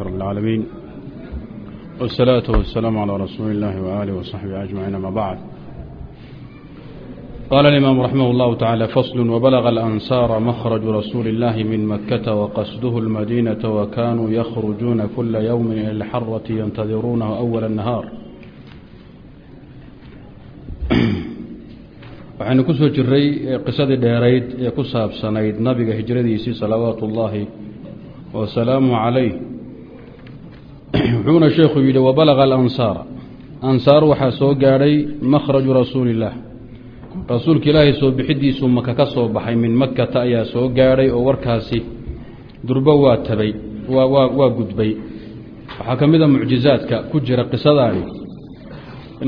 رب العالمين والصلاة والسلام على رسول الله وآله وصحبه أجمعين ما بعد قال الإمام رحمه الله تعالى فصل وبلغ الأنصار مخرج رسول الله من مكة وقصده المدينة وكانوا يخرجون كل يوم إلى الحرة ينتظرونه أول النهار waxaynu ku soo jiray qisadii dheerayd ee ku saabsanayd nabiga hijradiisii salawaatu ullaahi wasalaamu calayh wuxuuna sheekhu yidhi wabalaga alansaara ansaar waxaa soo gaadhay makhraju rasuuliillaah rasuulka ilaahay soo bixidiisuu maka ka soo baxay min makata ayaa soo gaadhay oo warkaasi durbo waa tabay waa gudbay. Waxaa ka mid a mucjizaadka ku jira qisadaani.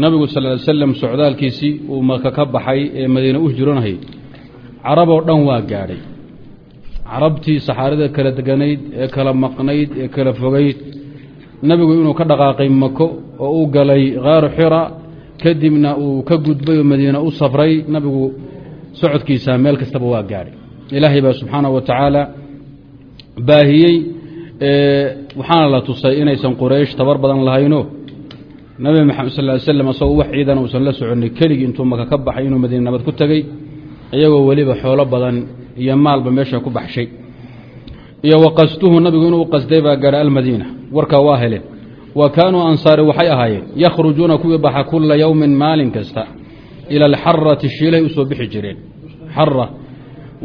Nabigu sal ly slam socdaalkiisii uu maka ka baxay ee madiine u carab oo dhan waa gaadhay carabtii saxaarada kala deganayd ee kala maqnayd ee kala fogayd nebigu inuu ka dhaqaaqay mako oo u galay khaaru xira kadibna uu ka gudbay oo madiine u safray nabigu socodkiisa meel kastaba waa gaadhay ilaahay baa subxaana wa tacaala baahiyey waxaana la tusay inaysan quraysh tabar badan lahayno. Nabi maxamed sal ly slam asagoo wax ciidan uusan la soconay keligii intuu maka ka baxay inuu madiine nabad ku tegey iyagoo weliba xoolo badan iyo maalba meesha ku baxshay. Iyo wa qastuhu nabigu inuu qasday baa gaadha almadiina warkaa waa heleen wa kaanuu ansaari waxay ahaayeen yakhrujuuna kuwii baxa kula yowmin maalin kasta ila alxarati shiilay u soo bixi jireen. Xara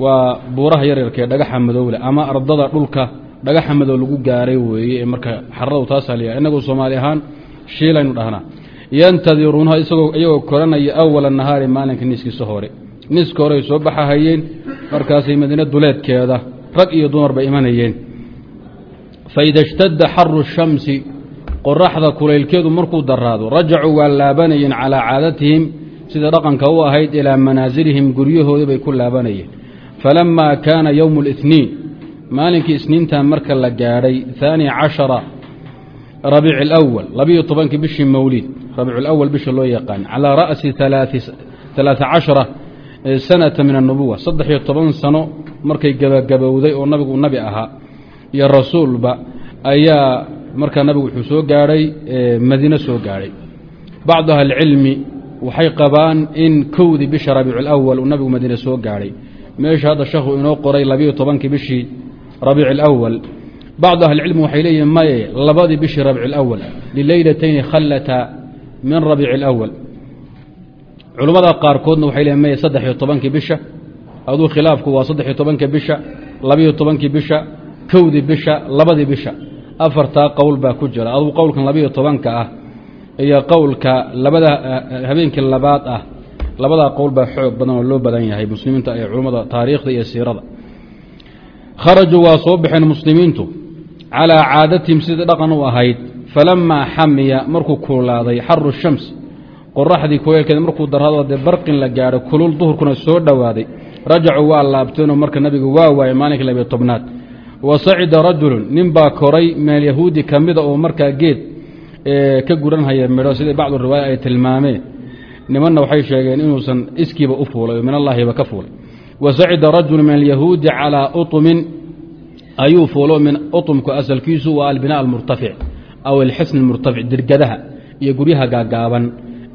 waa buuraha yaryarka ee dhagaxa madowle ama ardada dhulka dhagaxa madow lagu gaaray weeye ee marka xaradu taasaa la yaha innagu soomaali ahaan shiilaynu dhahnaa. Yantadiruunaha isagoo iyagoo koranaya awala nahaari maalinka niskiisa hore. Niska horey soo baxahayeen markaasay madiine duleedkeeda rag iyo dumar bay imanayeen faida ishtadda xaru shamsi qoraxda kulaylkeedu markuu daraado rajacuu waa laabanayeen calaa caadatihim sida dhaqanka u ahayd ilaa manaasilihim guryahoodii bay ku laabanayeen falamaa kaana yowmu اlاثniin maalinkii isniintan marka la gaadhay haani cashara rabiic اlأwal labiyo tobankii bishii mawlid rabiic اlأwal bisha loo yaqaan calaa ra'si ثalaaثa cashara sanata min الnubuwa saddex-iyo toban sano markay gabagabowday oo nabigu nabi ahaa iyo rasuulba ayaa markaa nabigu wuxuu soo gaadhay madiine soo gaadhay bacdu ahlicilmi waxay qabaan in kowdii bisha rabiic اlأwal uu nabigu madiine soo gaadhay meesha hadda sheekhu inoo qoray labiyo tobankii bishii rabiic اlأwal bacdu ahlicilmi waxay leeyihin maye labadii bishii rabic اlأwal lileylatayni khallata min rabiic اlأwal culammada qaarkoodna waxay leeyihin maye saddex iyo tobankii bisha aduu khilaafku waa saddex iyo tobankii bisha labiyo tobankii bisha kowdii bisha labadii bisha. Afartaa qowl baa ku jira. Aduu qowlkan labiyo tobanka ah iyo qowlka labada habeenkii labaad ah. Labadaa qowl baa xoog badan oo loo badan yahay muslimiinta ee culammada taariikhda iyo siirada. Kharajuu waa soo baxeen muslimiintu calaa caadatihim sidai dhaqan u ahayd. Falamaa xamiya markuu kululaaday xaru shams qoraxdii kuleelkeeda markuu darado dee barqin la gaadho kulul duhurkuna soo dhowaaday rajacuu waa laabteenoo marka nabigu waa waayay maalinka labiyo tobnaad wa sacida rajulun nin baa koray meel yahuudi ka mida oo markaa geed ka guranhaya midho sidai bacdu riwaaya ay tilmaameen nimanna waxay sheegeen inuusan iskiiba u fuulay oo min allaahiba ka fuulay wa sacida rajulu min alyahuudi calaa uطumin ayuu fuulo min uطumku asalkiisu waa albinaa almurtafic aw alxisn almurtafic dirgadaha iyo guryaha gaagaaban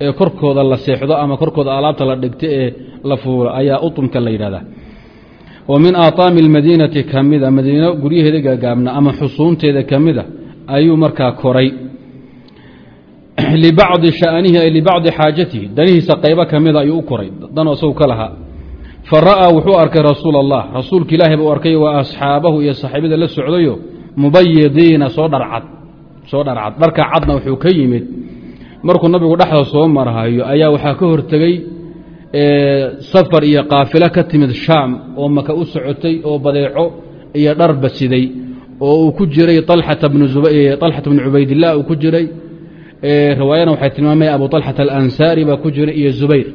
ee korkooda la seexdo ama korkooda alaabta la dhigto ee la fuulo ayaa uطumka la yidhahdaa wa min aataami almadiinati ka mida madiino guryaheeda gaagaabna ama xusuunteeda ka mida ayuu markaa koray. Libacdi shanihi ay libacdi xaajatihi danihiisa qaybo ka mida ayuu u koray danoo isagu ka lahaa. Fa ra'aa wuxuu arkay rasuula allah rasuulka ilaahi buu arkay wa asxaabahu iyo saxaabada la socdayo mubayidiina soo dharcad soo dharcad. Dharka cadna wuxuu ka yimid. Markuu nabigu dhexda soo marhayo ayaa waxaa ka hortegey safar iyo kaafilo ka timid shaam oo maka u socotay oo badeeco iyo dharba siday oo uu ku jiray alxata bnu cubaydilah uu ku jiray riwaayana waxay tilmaamaya abu alxata alansaari baa ku jiray iyo zubayr.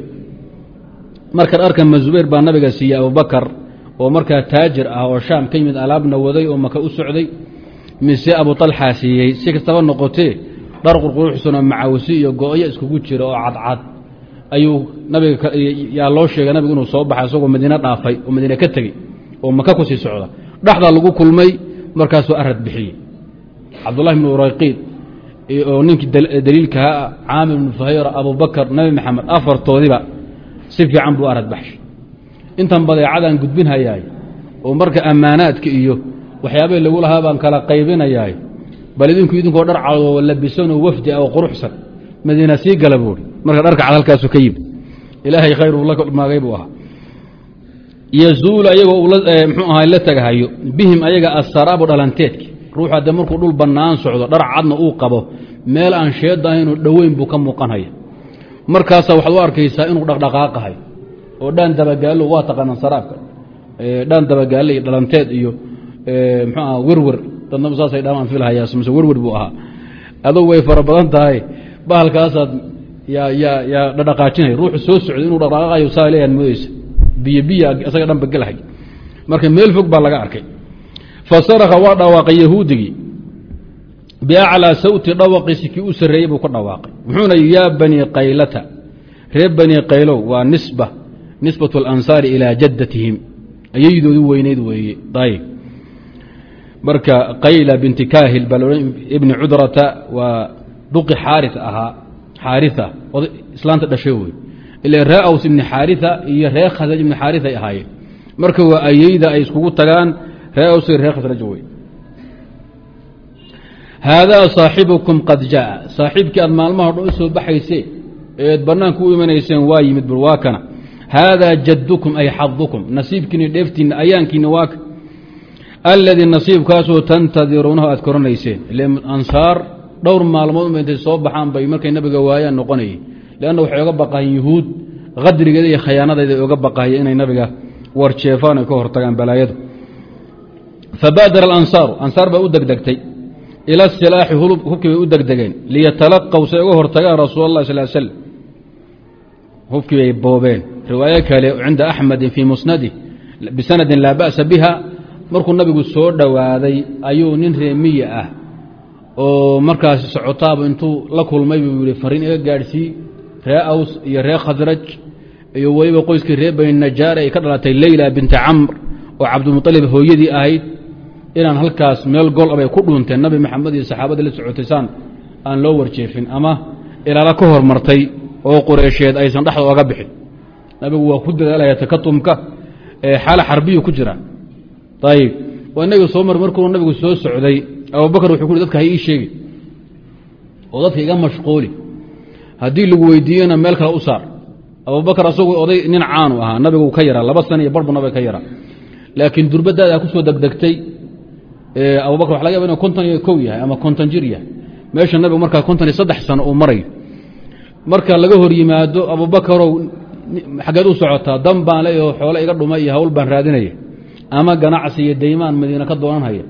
Marka dharkanma zubayr baa nabiga siiyey abubakar oo markaa taajir ah oo shaam ka yimid alaabna waday oo maka u socday mise abu alxa siiyey si kastaba noqotee dhar qurquruxsanoo macawsi iyo go-yo iskugu jira oo cadcad ayuu nabiga yaa loo sheegay nabigu inuu soo baxay isagoo madiine dhaafay oo madiine ka tegey oo maka ku sii socda. Dhexdaa lagu kulmay markaasuu arad bixiyey. Cabdullahi bnu urayqiid oo ninkii daliilkahaa caamir bnu fuhayra abubakar nabi maxamed afartoodiba si fiican buu arad baxshay intan badeecadaan gudbinhayaay oo marka ammaanaadka iyo waxyaabahii lagu lahaa baan kala qaybinayaay bal idinku idinkoo dhar cadoo labisanoo wafdi ah oo quruxsan madiina sii gala buui marka dharka cad halkaasu ka yimid. Ilaahay khayru la maagay buu ahaa. Yazuulu ayagoo mxuu ahaa la tagahayo. Bihim ayaga asaraabu dhalanteedki. Ruuxu haddee markuu dhul bannaan socdo dhar cadna uu qabo meel aan sheeda ahaynoo dhoweyn buu ka muuqanhaya markaasaa waxaad u arkaysaa inuu dhaqdhaqaaqahay. Oo dhaan dabagaallo waa taqaanaan saraabka dhaan dabagaalle iyo dhalanteed iyo mxuu aha werwer. Dadnaba saasay dhamaan filhayaa mise werwer buu ahaa. Adugu way fara badan tahay bahalkaasaad yaa yaa yaa dhadhaqaajinay. Ruuxu soo socday inuu dhaqdhaqaaqayo saa leeyaad moodeysa biyo biya isaga dhanba gelhay marka meel fog baa laga arkay. Fasaraka waa dhawaaqay yahuudigii. Biaclaa sawti dhawaqiisi kii u sarreeyey buu ka dhawaaqay. Muxuuna yaa banii qaylata reer banii qaylow waa nisba nisbat alansaari ilaa jaddatihim. Ayaydoodii weyneyd weeye. Ayb marka qayla binti kaahil baa ibni cudrata waa duqi xaari ahaa xaaria islaanta dhashay wey ila ree aws ibni xaaria iyo ree khasraj ibni xaaria ay ahaayeen. Marka waa ayeyda ay iskugu tagaan ree aws ree khasraj wey haadaa saaxibukum qad jaa saaxiibkii aad maalmaha dhan u soo baxayseen eed bannaanka u imanayseen waa yimid bur waa kana. Haadaa jaddukum ay xadukum nasiibkiina dheeftiinna ayaankiina waaka alladii nasiibkaasoo tantadiruunahu aad koranayseen ile ansaar dhowr maalmood intay soo baxaan bay markay nabiga waayaan noqonayay. Leanna waxay oga baqahayen yuhuud qadrigeeda iyo khayaanadeeda oga baqahaya inay nabiga warjeefaan ay ka hortagaan balaayadu. Fabaadara alansaaru ansaar baa u degdegtay. Ila silaaxi hubkii bay u degdegeen. Liyatalaqaw say uga hortagaan rasuul allah sal slm hubkii bay boobeen. Riwaayo kale cinda axmedin fii musnadih bisanadin laa ba'sa biha markuu nabigu soo dhowaaday ayuu nin reemiya ah oo markaasi socotaaba intuu la kulmay buu yihi fariin iga gaadhsii ree aws iyo ree khasraj iyo weliba qoyskii reer bani najaare ay ka dhalatay leyla binti camr oo cabdilmualib hooyadii ahayd inaan halkaas meel gol abay ku dhuunteen nabi maxamed iyo saxaabadii la socotay saan aan loo warjeefin ama ilaala ka hormartay oo qureysheed aysan dhexda oga bixin. Nabigu waa ku dadaalaya takatumka xaala xarbiyu ku jira ayib waa inaga soo mar markuu nabigu soo socday abubakar wuxuu ku dadka ha ii sheegi. Oo dadka iga mashquuli. Haddii lagu weydiiyena meel kale u saar. Abubakar asagu oday nin caanu ahaa nabigu ka yaraa laba sana iyo barbu nabiga ka yaraa. Laakiin durbadaada ku degdegtay. Abubakar waxa laga yaba inu konton iyo kow yahay ama konton jir yahay. Meesha nabigu markaa konton iyo saddex sano uu marayo marka laga hor yimaado abubakarow xaggeed u socotaa dan baan le oo xoole iga dhumay iyo hawl baan raadinaya ama ganacsi iyo daymaan madiina ka doonanhaya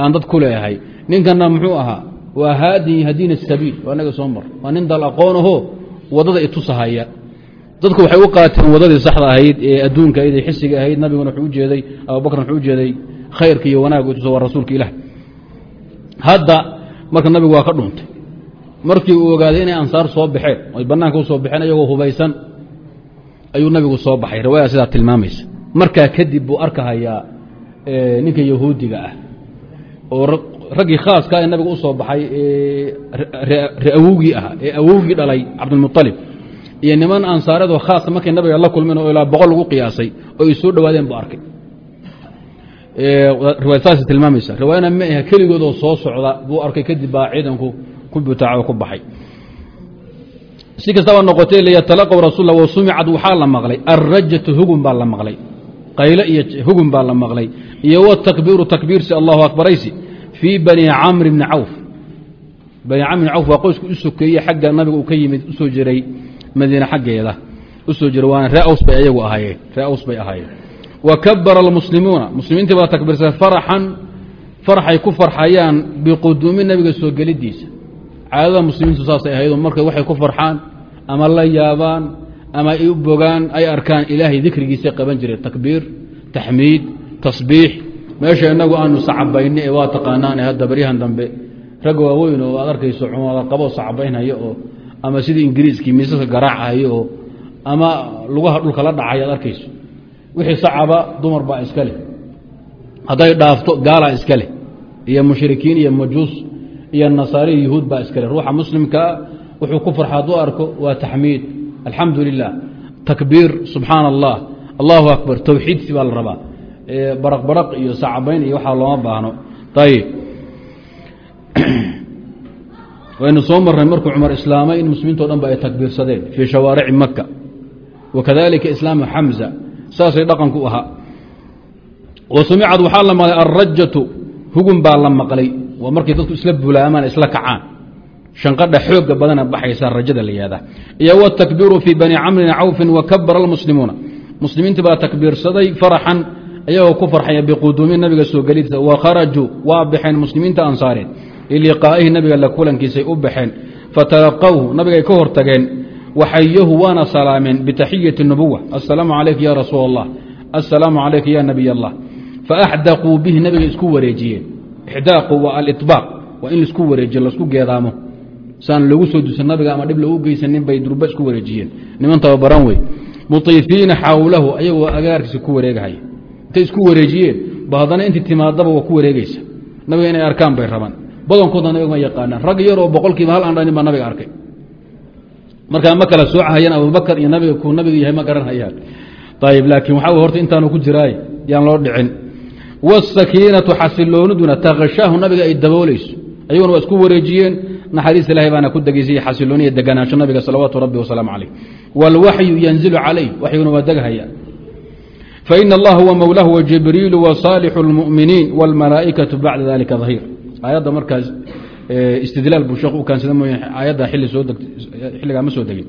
aan dad ku leeyahay. Ninkana muxuu ahaa waa haadin yahdiina sabiil. Waa naga soo mar. Waa nin dal aqoonahoo waddada itusahaya dadku waxay u qaateen wadadii saxda ahayd ee adduunka ahayd ee xisiga ahayd. Nabiguna wuxuu ujeeday abubakrna wuxuu ujeeday khayrka iyo wanaag u tuso waa rasuulka ilaah. Hadda marka nabigu waa ka dhuntay. Markii uu ogaaday inay ansaar soo baxeen ay banaanka u soo baxeen iyagoo hubaysan ayuu nabigu soo baxay. Riwaayada sidaa tilmaamaysa. Markaa kadib buu arkahayaa ninka yahuudiga ah oo raggii khaaska ee nabiga u soo baxay ee awowgii ahaa ee awowgii dhalay cabdilmualib iyo niman ansaareedoo khaasa markay nabiga la kulmeen oo ilaa boqol lagu qiyaasay oo ay soo dhowaadeen buu arkay. Riwaayad saas tilmaamaysa riwaayana ma aha keligoodoo soo socda buu arkay kadib baa ciidanku ku butaaco ku baxay. Si kastaba noqotay liyatalaqw rasuul wa sumicad waxaa la maqlay. Alrajatu hugun baa la maqlay. Qayle iyo hugun baa la maqlay. Iyo wtakbiiru takbiirsi allahu akbaraysi fii bani camr bni cawf bani camr bni cawf waa qoysku u sokeeye xagga nabiga uu ka yimid u soo jiray madiine xaggeeda. Usoo jiray waana ree aws bay ayagu ahaayeen ree aws bay ahaayeen. Wa kabara almuslimuuna muslimiintii baa takbiirsay faraxan farxay ku farxayaan biquduumi nabiga soo gelidiisa. Caadada muslimiintu saasay ahayd markay waxay ku farxaan ama la yaabaan ama ay u bogaan ay arkaan ilaahay dikrigiisay qaban jireen takbiir taxmiid tasbiix meesha inagu aanu sacabayna ee waa taqaanaane hadda baryahan dambe. Rag waaweyn oo aad arkayso cumada qabo sacabaynhayo oo ama sidii ingiriiskii miisaska garaachayo oo ama lugaha dhulka la dhacayo aad arkayso. Wixii sacaba dumar baa iska leh. Hadday dhaafto gaalaa iska leh. Iyo mushrikiin iyo majuus iyo nasaari iyo yahuud baa iskale ruuxa muslimkaa wuxuu ku farxa hadduu arko waa taxmiid. Alxamdu lilah takbiir subxaana allah allahu akbar. Towxiidsi baa la rabaa baraq baraq iyo sacbayn iyo waxaa looma baahno. Ayib waynu soo marnay markuu cumar islaamay in muslimiinto dhan ba ay takbiirsadeen fii shawaarici maka wa islaamu xamza saasay dhaqanku ahaa. Wa sumicad waxaa la maqlay alrajatu hugun baa la maqlay. Waa markay dadku isla bulaamaan isla kacaan. Shanqadha xooga badana baxaysa rajada la iyo wtakbiiru fii bani camrin cawfin wakabara almuslimuuna. Muslimiintii baa takbiirsaday faraxan iyagoo ku farxaya biquduumi nabiga soo gelidiisa wa kharajuu waa baxeen muslimiinta ansaareed liliqaa'ihi nabiga la kulankiisay u baxeen fatalaqawhu nabigay ka hortageen waxayahu waana salaameen bitaxiyati nubuwa assalaamu calayka ya rasuul allah assalaamu calayka ya nabiy allah faaxdaquu bihi nabiga isku wareejiyeen. Ixdaaqu waa aliطbaaq waa in la isku wareejiyo lasku geedaamo. Saan loogu soo dusan nabiga ama dhib loogu geysanin bay durba isku wareejiyeen. Niman tababaran wey. Muiifiina xawlahu ayagoo agaarkiisa ku wareegahaya intay isku wareejiyeen. Ba haddana intii timaadaba waa ku wareegeysa nabiga inay arkaan bay rabaan. Badankooda nabiga ma yaqaanaan. Rag yaroo boqolkiiba hal andhanin baa nabiga arkay. Markaa ma kala soocahayaan abubakar iyo nabiga kuu nabiga yahay ma garanhayaan ayib laakiin waxaa horta intaanu ku jiraay yaan loo dhicin. Wاsakiinatu xasilooniduna takashaahu nabiga ay dabooleyso ayaguna waa isku wareejiyeen. Naxariis ilahay baana ku degeysay xasilooniya deganaansho nabiga salawaatu rabbi wasalaamu calayh. Wاlwaxyu yanzilu calayh. Waxyiguna waa degahaya faina allaha huwa mowlahu wajibriilu wasaalixu اlmuminiin wاlmalaa'ikatu bacda dalika dahiir aayadda markaas istidlaal buu sheekh u kaansada mooye aayadda xilli soo xilligaa ma soo degin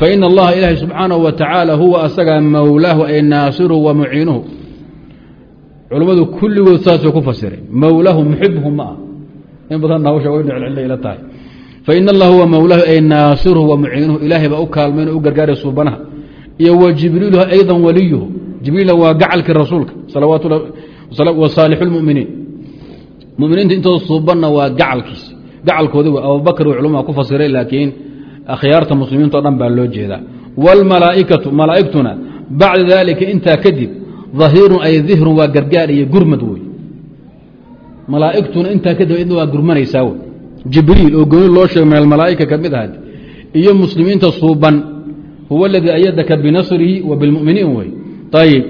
faina allaha ilaahay subxaanahu wa tacaala huwa asaga mowlaahu ay naasiruhu wa muciinuhu culammadu kulligood saasuu ku fasiray mowlahu muxibhu ma ah in badan hawsha celcelina ila tahay faina allah huwa mowlahu ay naasiruhu wa muciinuhu ilaahay baa u kaalmayn o u gargaaray suubanaha iyo wa jibriiluhu ayda waliyuhu jibriila waa gacalkii rasuulka wa saalixu lmuminiin muminiinta intooda suubanna waa gacalkiis. Gacalkoodi w abubakr w culmaa ku fasiray laakiin akhyaarta muslimiinto dhan baa loo jeedaa. Wاlmalaaikatu malaaigtuna bacda dalika intaa kadib ahiirun ay dihrun waa gargaar iyo gurmad wey malaaigtuna intaa kadib idna waa gurmanaysaa wey jibriil oo gooni loo sheego min almalaaika ka mid ahaad iyo muslimiinta suuban huwa aladii ayadaka binasrihi wa bilmuminiin wey ayib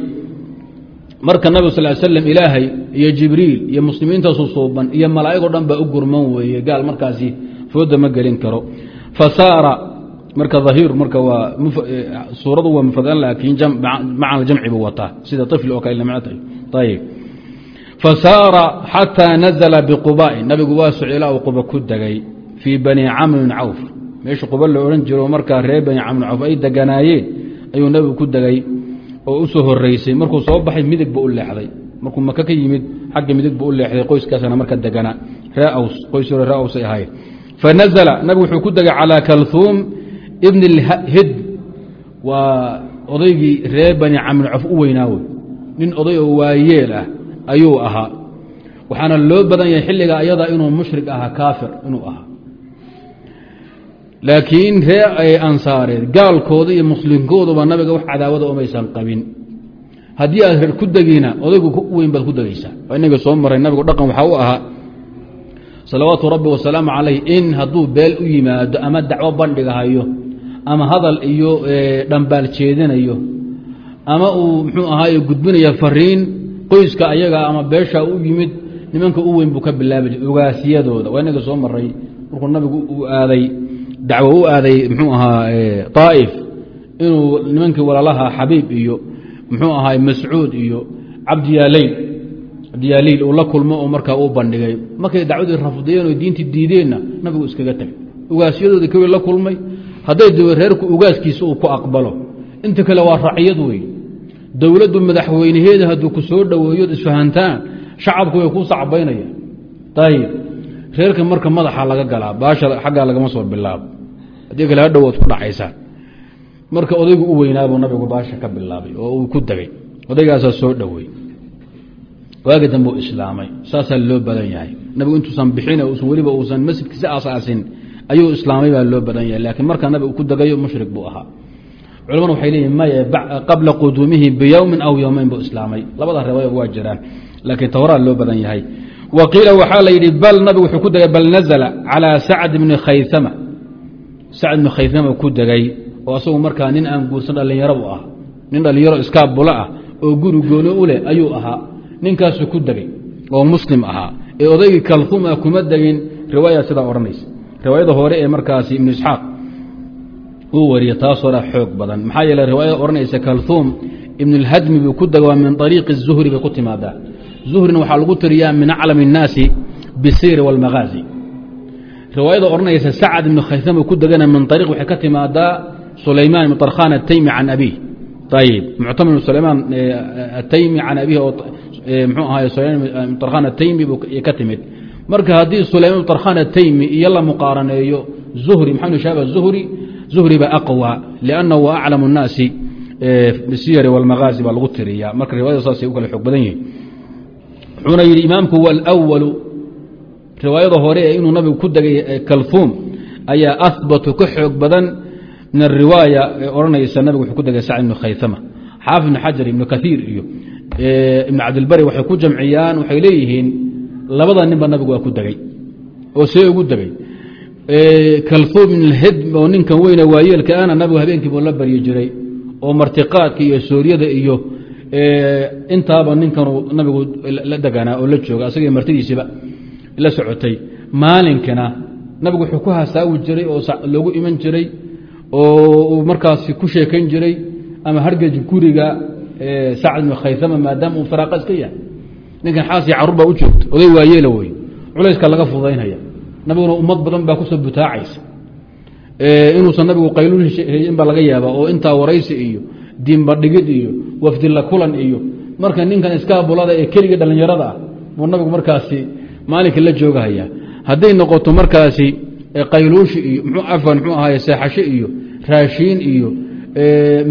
marka nabig sal slam ilaahay iyo jibriil iyo muslimiintaasu suuban iyo malaa'ig o dhan baa u gurman weeye gaal markaasi fooda ma gelin karo fasaara marka ahiir marka waa suuradu waa mufradan laakiin macna jamci buu wataa sida ifl oo kale lamc tahay ayib fasaara xataa nazla biqubaain nabigu waa soc ilaa uu quba ku degay fii bani camrin cawf meesha quba la odhan jiro markaa reer bani camrin cawf ay deganaayeen ayuu nabigu ku degay oo u soo horeysay markuu soo baxay midig bu u leexday. Markuu maka ka yimid xagga midig bu u leexday qoyskaasna marka deganaa ree aws qoys hore ree aws ay ahaayeen fanazla nabigu wuxuu ku degay calaa kalhuum ibn hid waa odaygii reer bani camrin cawf u weynaawe. Nin oday oo waayeel ah ayuu ahaa. Waxaana loo badan yahay xilliga ayada inuu mushrik ahaa kaafir inuu ahaa laakiin ree ay ansaareed gaalkooda iyo muslimkooduba nabiga wax cadaawada umaysan qabin. Haddii aad reer ku degiina odaygu u weyn baad ku degaysaa inaga soo maray nabigu dhaqan waxaa u ahaa salawaatu rabbi wasalaamu calayh in hadduu beel u yimaado ama dacwo bandhigahayo ama hadal iyo dhambaal jeedinayo ama uu muxuu ahaaye gudbinaya fariin qoyska ayaga ama beesha u yimid nimanka u weyn buu ka bilaabi ogaasiyadooda. Waa inaga soo maray. Markuu nabigu uu aaday dacwo u aaday mxuu ahaa طaa'if inuu nimankii walaalaha xabiib iyo muxuu ahaa mascuud iyo cabdiyaaleyl cabdiyaaleyl uu la kulmo oo markaa uu bandhigay. Markay dacwadii rafdiyeen oo diintii diideenna nabigu iskaga tagay ugaasyadoodii kawii la kulmay hadday daba reerku ugaaskiisa uu ku aqbalo. Inta kale waa raciyad wey dowladdu madaxweyneheeda hadduu ku soo dhoweeyood isfahantaan shacabku way ku sacbaynaya ayib reerka marka madaxa laga galaa baasha xaggaa lagama soo bilaabo. Haddii kale hadhow ku dhacaysaa marka odaygu u weynaabuu nabigu baasha ka bilaabay oo uu ku degay odaygaasaa soo dhowey waagi dambe u islaamay. Saasaa loo badan yahay. Nabigu intuusan bixin usan weliba uusan masjidkiisa asaasin ayuu islaamay baa loo badan yahay. Laakiin markaa nabigu ku degayo mushrik buu ahaa. Culamadu waxay leeyihiin maye qabla quduumihi biyowmin aw yowmeyn buu islaamay. Labada reebaya waa jiraan laakiin towraa loo badan yahay wa qiila waxaa la yidhi bal nabigu wuxuu ku degay bal nazla calىa sacd bni khaysama sacd bni khaysama ku degay oo asagu markaa nin aan guursan dhallinyaro u ah nin dhallinyaro iskaabulo ah oo guri gooni u leh ayuu ahaa ninkaasuu ku degay oo muslim ahaa ee odaygii kalhum ah kuma degin riwaaya sidaa odhanaysa riwaayada hore ee markaasi ibnu isxaaq uu wariye taasoo dha xoog badan maxaa yeele riwaayada odhanaysa kalhuum ibn اlhadmi buu ku dega waa min ariiqi الzuhri bay ku timaadaa zuhrina waxaa lagu tiriyaa min aclam الnaasi bisiri wاlmagaazi riwaayada odhanaysa sacad ibnu khaysam uu ku degana min ariiq waxay ka timaadaa sulaymaan ibn طarkhan ataymi can abiih ayib muctamir ibn sulaymaan ataymi can abiih oo mxuu ahaay sulayman ibn طarkhan ataymi buu ka timid marka haddii sulayman ibn طarkhan ataymi iyo la muqaaraneeyo zuhri maxamed shaaba zuhri zuhri ba aqwى liannahu wa aclam الnaasi bisiyari wاlmagaazi baa lagu tiriyaa marka riwayada saasay u kala xoog badan yihin wuxuuna yidhi imaamku wاlأwalu riwaayada hore ee inuu nabigu ku degay kalhuum ayaa ahbatu ka xoog badan min ariwaaya ee odhanaysa nabigu wuxuu ku degay sacd ibnu khaysama xaafid ibnu xajar ibnu kaiir iyo ibnu cabdilbari waxay ku jamciyaan waxay leeyihiin labada ninba nabigu waa ku degay oo see ugu degay kalhuum ibn اlhidm oo ninkan weyne waayeelka ana nabigu habeenkiibu la baryi jiray oo martiqaadka iyo suuryada iyo intaaba ninkanu nabigu la deganaa oo la jooga asagii martidiisiba la socotay. Maalinkana nabigu wuxuu ku hasaawi jiray oo loogu iman jiray oo uu markaasi ku sheekayn jiray ama hargej guriga sacd ibn khaysama maadaama uu faraaqa iska yahay. Ninkan xaasii carruur baa u joogta oday waayeela wey culayska laga fudaynaya. Nabiguna ummad badan baa ku soo butaacaysa. Inuusan nabigu qayluul heyin baa laga yaaba oo intaa waraysi iyo diinbadhigid iyo wafdila kulan iyo marka ninkan iskaabulada ee keligii dhallinyarada ah buu nabigu markaasi maalinka la joogahaya hadday noqoto markaasi qayluushi iyo afan mxuu ahaay seexasho iyo raashiin iyo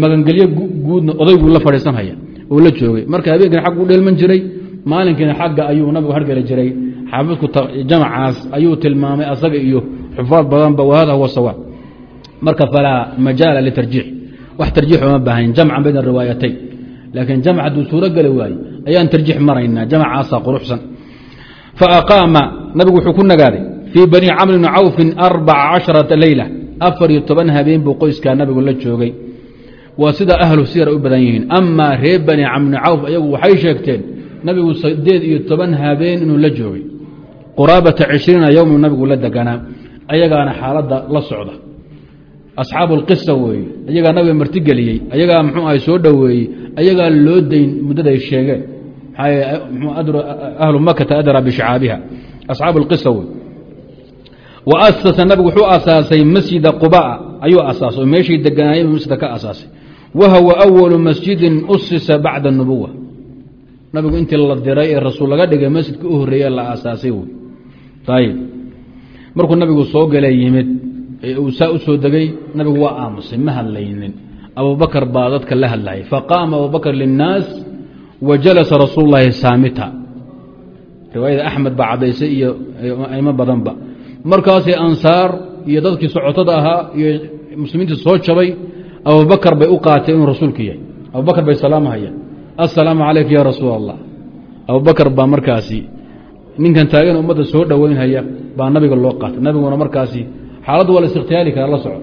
magangelyo guudna odayguu la fadhiisanhaya oo la joogay. Marka habeenkana xag u dheelman jiray maalinkiina xagga ayuu nabigu hargeli jiray. Xaafidku jamacaas ayuu tilmaamay asaga iyo xufaad badanba wahada huwa sawa marka falaa majaala litarjiix wax tarjiix ooma baahayn jamcan bayna riwaayatayn. Laakiin jamc hadduu suuro geli waaye ayaan tarjiix maraynaa jamacaasaa quruxsan. Faaqaama nabigu wuxuu ku nagaaday fii bani camr bni cawfin arbaca casharata leyla afar iyo toban habeen buu qoyskaa nabigu la joogay. Waa sida ahlu siyar u badan yihiin. Amaa reer bani camr bni cawf ayagu waxay sheegteen nabigu sideed iyo toban habeen inuu la joogay. Quraabata cishriina yowmu nabigu la deganaa ayagaana xaaladda la socda asxaabu اlqisa weeye ayagaa nabiga martigeliyey ayagaa mxuu ahay soo dhoweeyey ayagaa loo dayn muddaday sheegeen ahlu makata adra bishicaabiha asxaabu اlqisa wey wa asasa nabigu wuxuu asaasay masjida qubaa ayuu asaasay oo meeshii deganaayeen masjidka ka asaasay wa huwa awalu masjidin usisa bacda اnubuwa nabigu intii la diray ee rasuul laga dhigay masjidka u horreeye la aasaasay wey ayib markuu nabigu soo gala yimid uu saa u soo degay nabigu waa aamusay ma hadlaynin. Abubakar baa dadka la hadlayay faqaama abubakr linnaas wa jalasa rasuul اlahi saamita. Riwaayada axmed baa cadaysay iyo aimo badanba. Markaasay ansaar iyo dadkii socotada ahaa iyo muslimiintii soo jabay abubakar bay u qaateen inuu rasuulka yahay. Abubakar bay salaamhayaan assalaamu calayka ya rasuul allah abubakar baa markaasi ninkan taagan ummadda soo dhoweynhaya baa nabiga loo qaatay. Nabiguna markaasi xaaladdu waa la istikhtiyaali kara la soco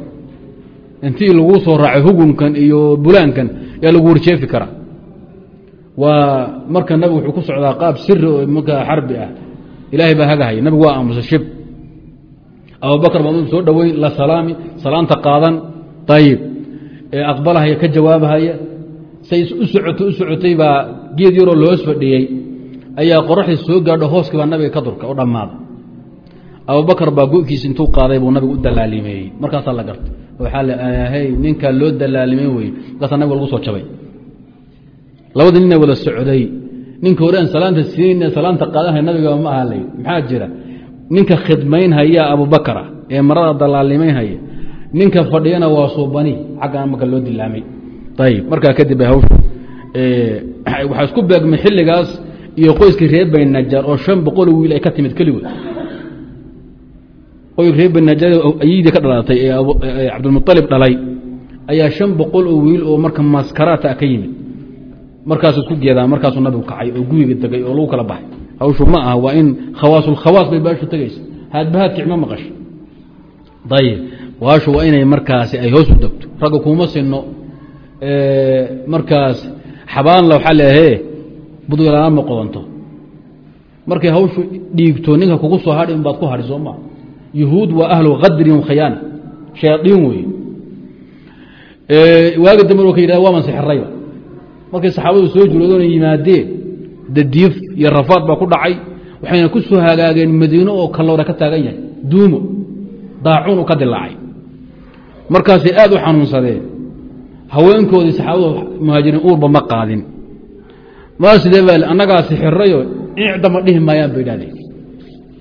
intii laguu soo raacay hugunkan iyo bulaankan yaa lagu warjeefi karaa. Waa marka nabigu wuxuu ku socdaa qaab siri oo markaa xarbi ah. Ilaahay baa hagahaya nabigu waa aamusa shib. Abubakar baa soo dhoweyn la salaami salaanta qaadan. Ayib aqbalahaya ka jawaabahaya. Say u socoto u socotay baa geed yaroo loos fadhiyey ayaa qoraxdii soo gaadho hooskii baa nabiga ka durka oo dhammaaday abubakar baa go-kiisa intuu qaaday buu nabigu u dalaalimeeyey markaasaa la gartay waxaa ninkaa loo dalaalimeyn weye markaasaa nabiga lagu soo jabay. Labadii nina wada socday. Ninka hore aan salaanta siinayna salaanta qaadanhay nabiga ma aha maxaa jira? Ninka khidmaynhaya abubakara ee marada dalaalimeynhaya ninka fadhiyana waa suubani xaggan marka loo dilaamay ayib markaa kadib hawshu waxaa isku beegmay xilligaas iyo qoyskii reer bani najaar oo shan boqol wiil ay ka timid keligood qoy reer bani najaar ayidii ka dhalatay ee cabdilmualib dhalay ayaa shan boqol oo wiil oo marka maskaraata ka yimid. Markaasuu isku geedaa markaasuu nabigu kacay oo guriga degay oo lagu kala baxay. Hawshu ma aha waa in khawaasulkhawaas bay baashu tegaysa haadbahaadkic ma maqasho ayib waashu waa inay markaasi ay hoos u degto. Ragga kuma sinno markaas xabaanla waxaa leahe budgalaaan ma qodanto. Markay hawshu dhiigto ninka kugu soo hadhi baad ku hadhi soo maa yuhuud waa ahlu kadrin khayaana shayaaiin wey waagi dambe ka yidhah waaman sixirayba markay saxaabadu soo juroodona yimaadeen dadiif iyo rafaad baa ku dhacay waxayna ku soo hagaageen madiino oo kalowra ka taagan yahay duumo daacuun u ka dilaacay markaasay aad u xanuunsadeen. Haweenkoodii saxaabadu muhaajiriin uurba ma qaadin. Maa sidee annagaa sixirayo icdama dhihi maayaan bay idhahdeen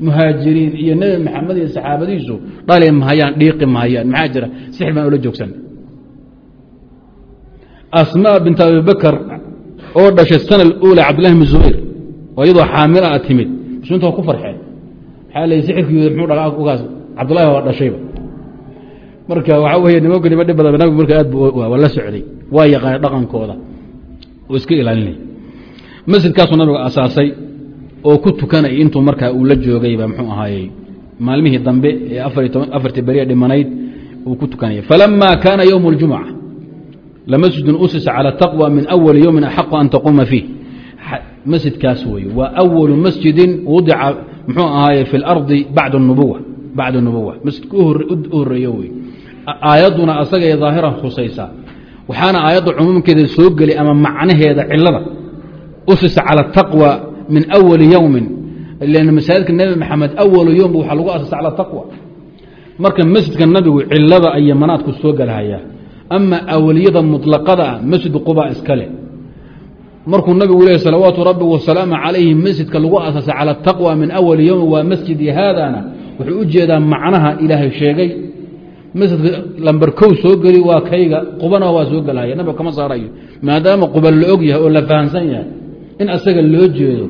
muhaajiriin iyo nebi maxamed iyo saxaabadiisu dhali mahayaan dhiiqi mahayaan. Maxaa jira? Sixir baan ola joogsan. Asmaa bint abibakar oo dhashay sana uula cabdillahi bn zubayr oo iyadoo xaamil a timid muslimiinta waa ku farxeen. Maxaa l sixirkii mxuu dhalgaas cabdullahi waa dhashayba. Marka waxaa wey nimanku nima dhib badan nabigu marka aad waa la socday. Waa yaqaana dhaqankooda. Oo iska ilaalinay masjidkaasuu nabigu asaasay oo ku tukanay intuu markaa uu la joogayba mxuu ahaayey maalmihii dambe ee afartii beriya dhimanayd uu ku tukanaya falama kaana ywm اljumca lamasjidun usisa calى taqwى min awali ywmin axaqu an taquuma fiih masjidkaas wey waa awalu masjidin wadica mxuu ahaaye fi اlardi bacd nubuwa bacd nubuwa masjidka u horeeyo wey aayadduna asagay daahiran khusaysaa waxaana aayadda cumuumkeeda soo geli ama macnaheeda cilada usisa calى taqwى min awali yowmin lan masaajidka nebi maxamed awalu yowm waxaa lagu asasa calى taqwى marka masjidka nabigu cilada iyo manaadku soo galhayaa ama awaliyada muطlaqada ah masjid quba iska leh markuu nabigu lehy salawaatu rabbi wasalaamu calayhi masjidka lagu asasa calى taqwى min awali yowmi waa masjidi haadana wuxuu u jeedaa macnaha ilaahay sheegay masjidka lamber kow soo geli waa kayga qubana waa soo gelhaya nabiga kama saarayo maadaama quba la og yahay oo la fahamsan yahay in asaga loo jeedo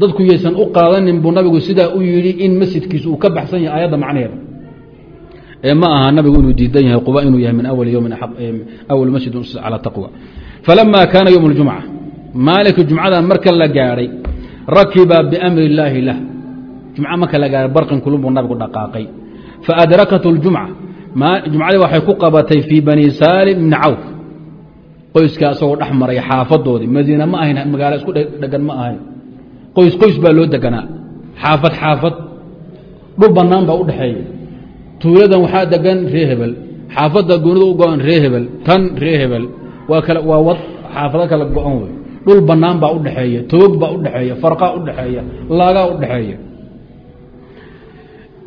dadku yaysan u qaadanin buu nabigu sidaa u yidhi in masjidkiisu uu ka baxsan yahay ayadda macnaheeda ee ma aha nabigu inuu diidan yahay quba inuu yahay min awali ymin awal masjidin uss taqwa. Falama kaana yowm اljumca maalinka jumcada marka la gaadhay rakiba biamri illaahi lah. Jumca marka la gaahay barqin kulunbuu nabigu dhaqaaqay. Faadrakatu اljumca jumcadii waxay ku qabatay fii bani saalim bni cawf qoyska asagoo dhex xaafadoodii. Madiina ma ahayn magaalo isku dhegan ma ahayn. Qoys qoys baa loo deganaa. Xaafad xaafad. Dhul banaan baa u dhexeeya. Tuuladan waxaa degan ree hebel. Xaafadda goonida u go-an ree hebel. Tan ree hebel. Waa kale waa wad xaafado kala go-an wey. Dhul banaan baa u dhexeeya. Toog baa u dhexeeya. Farqaa u dhexeeya. Laagaa u dhexeeya.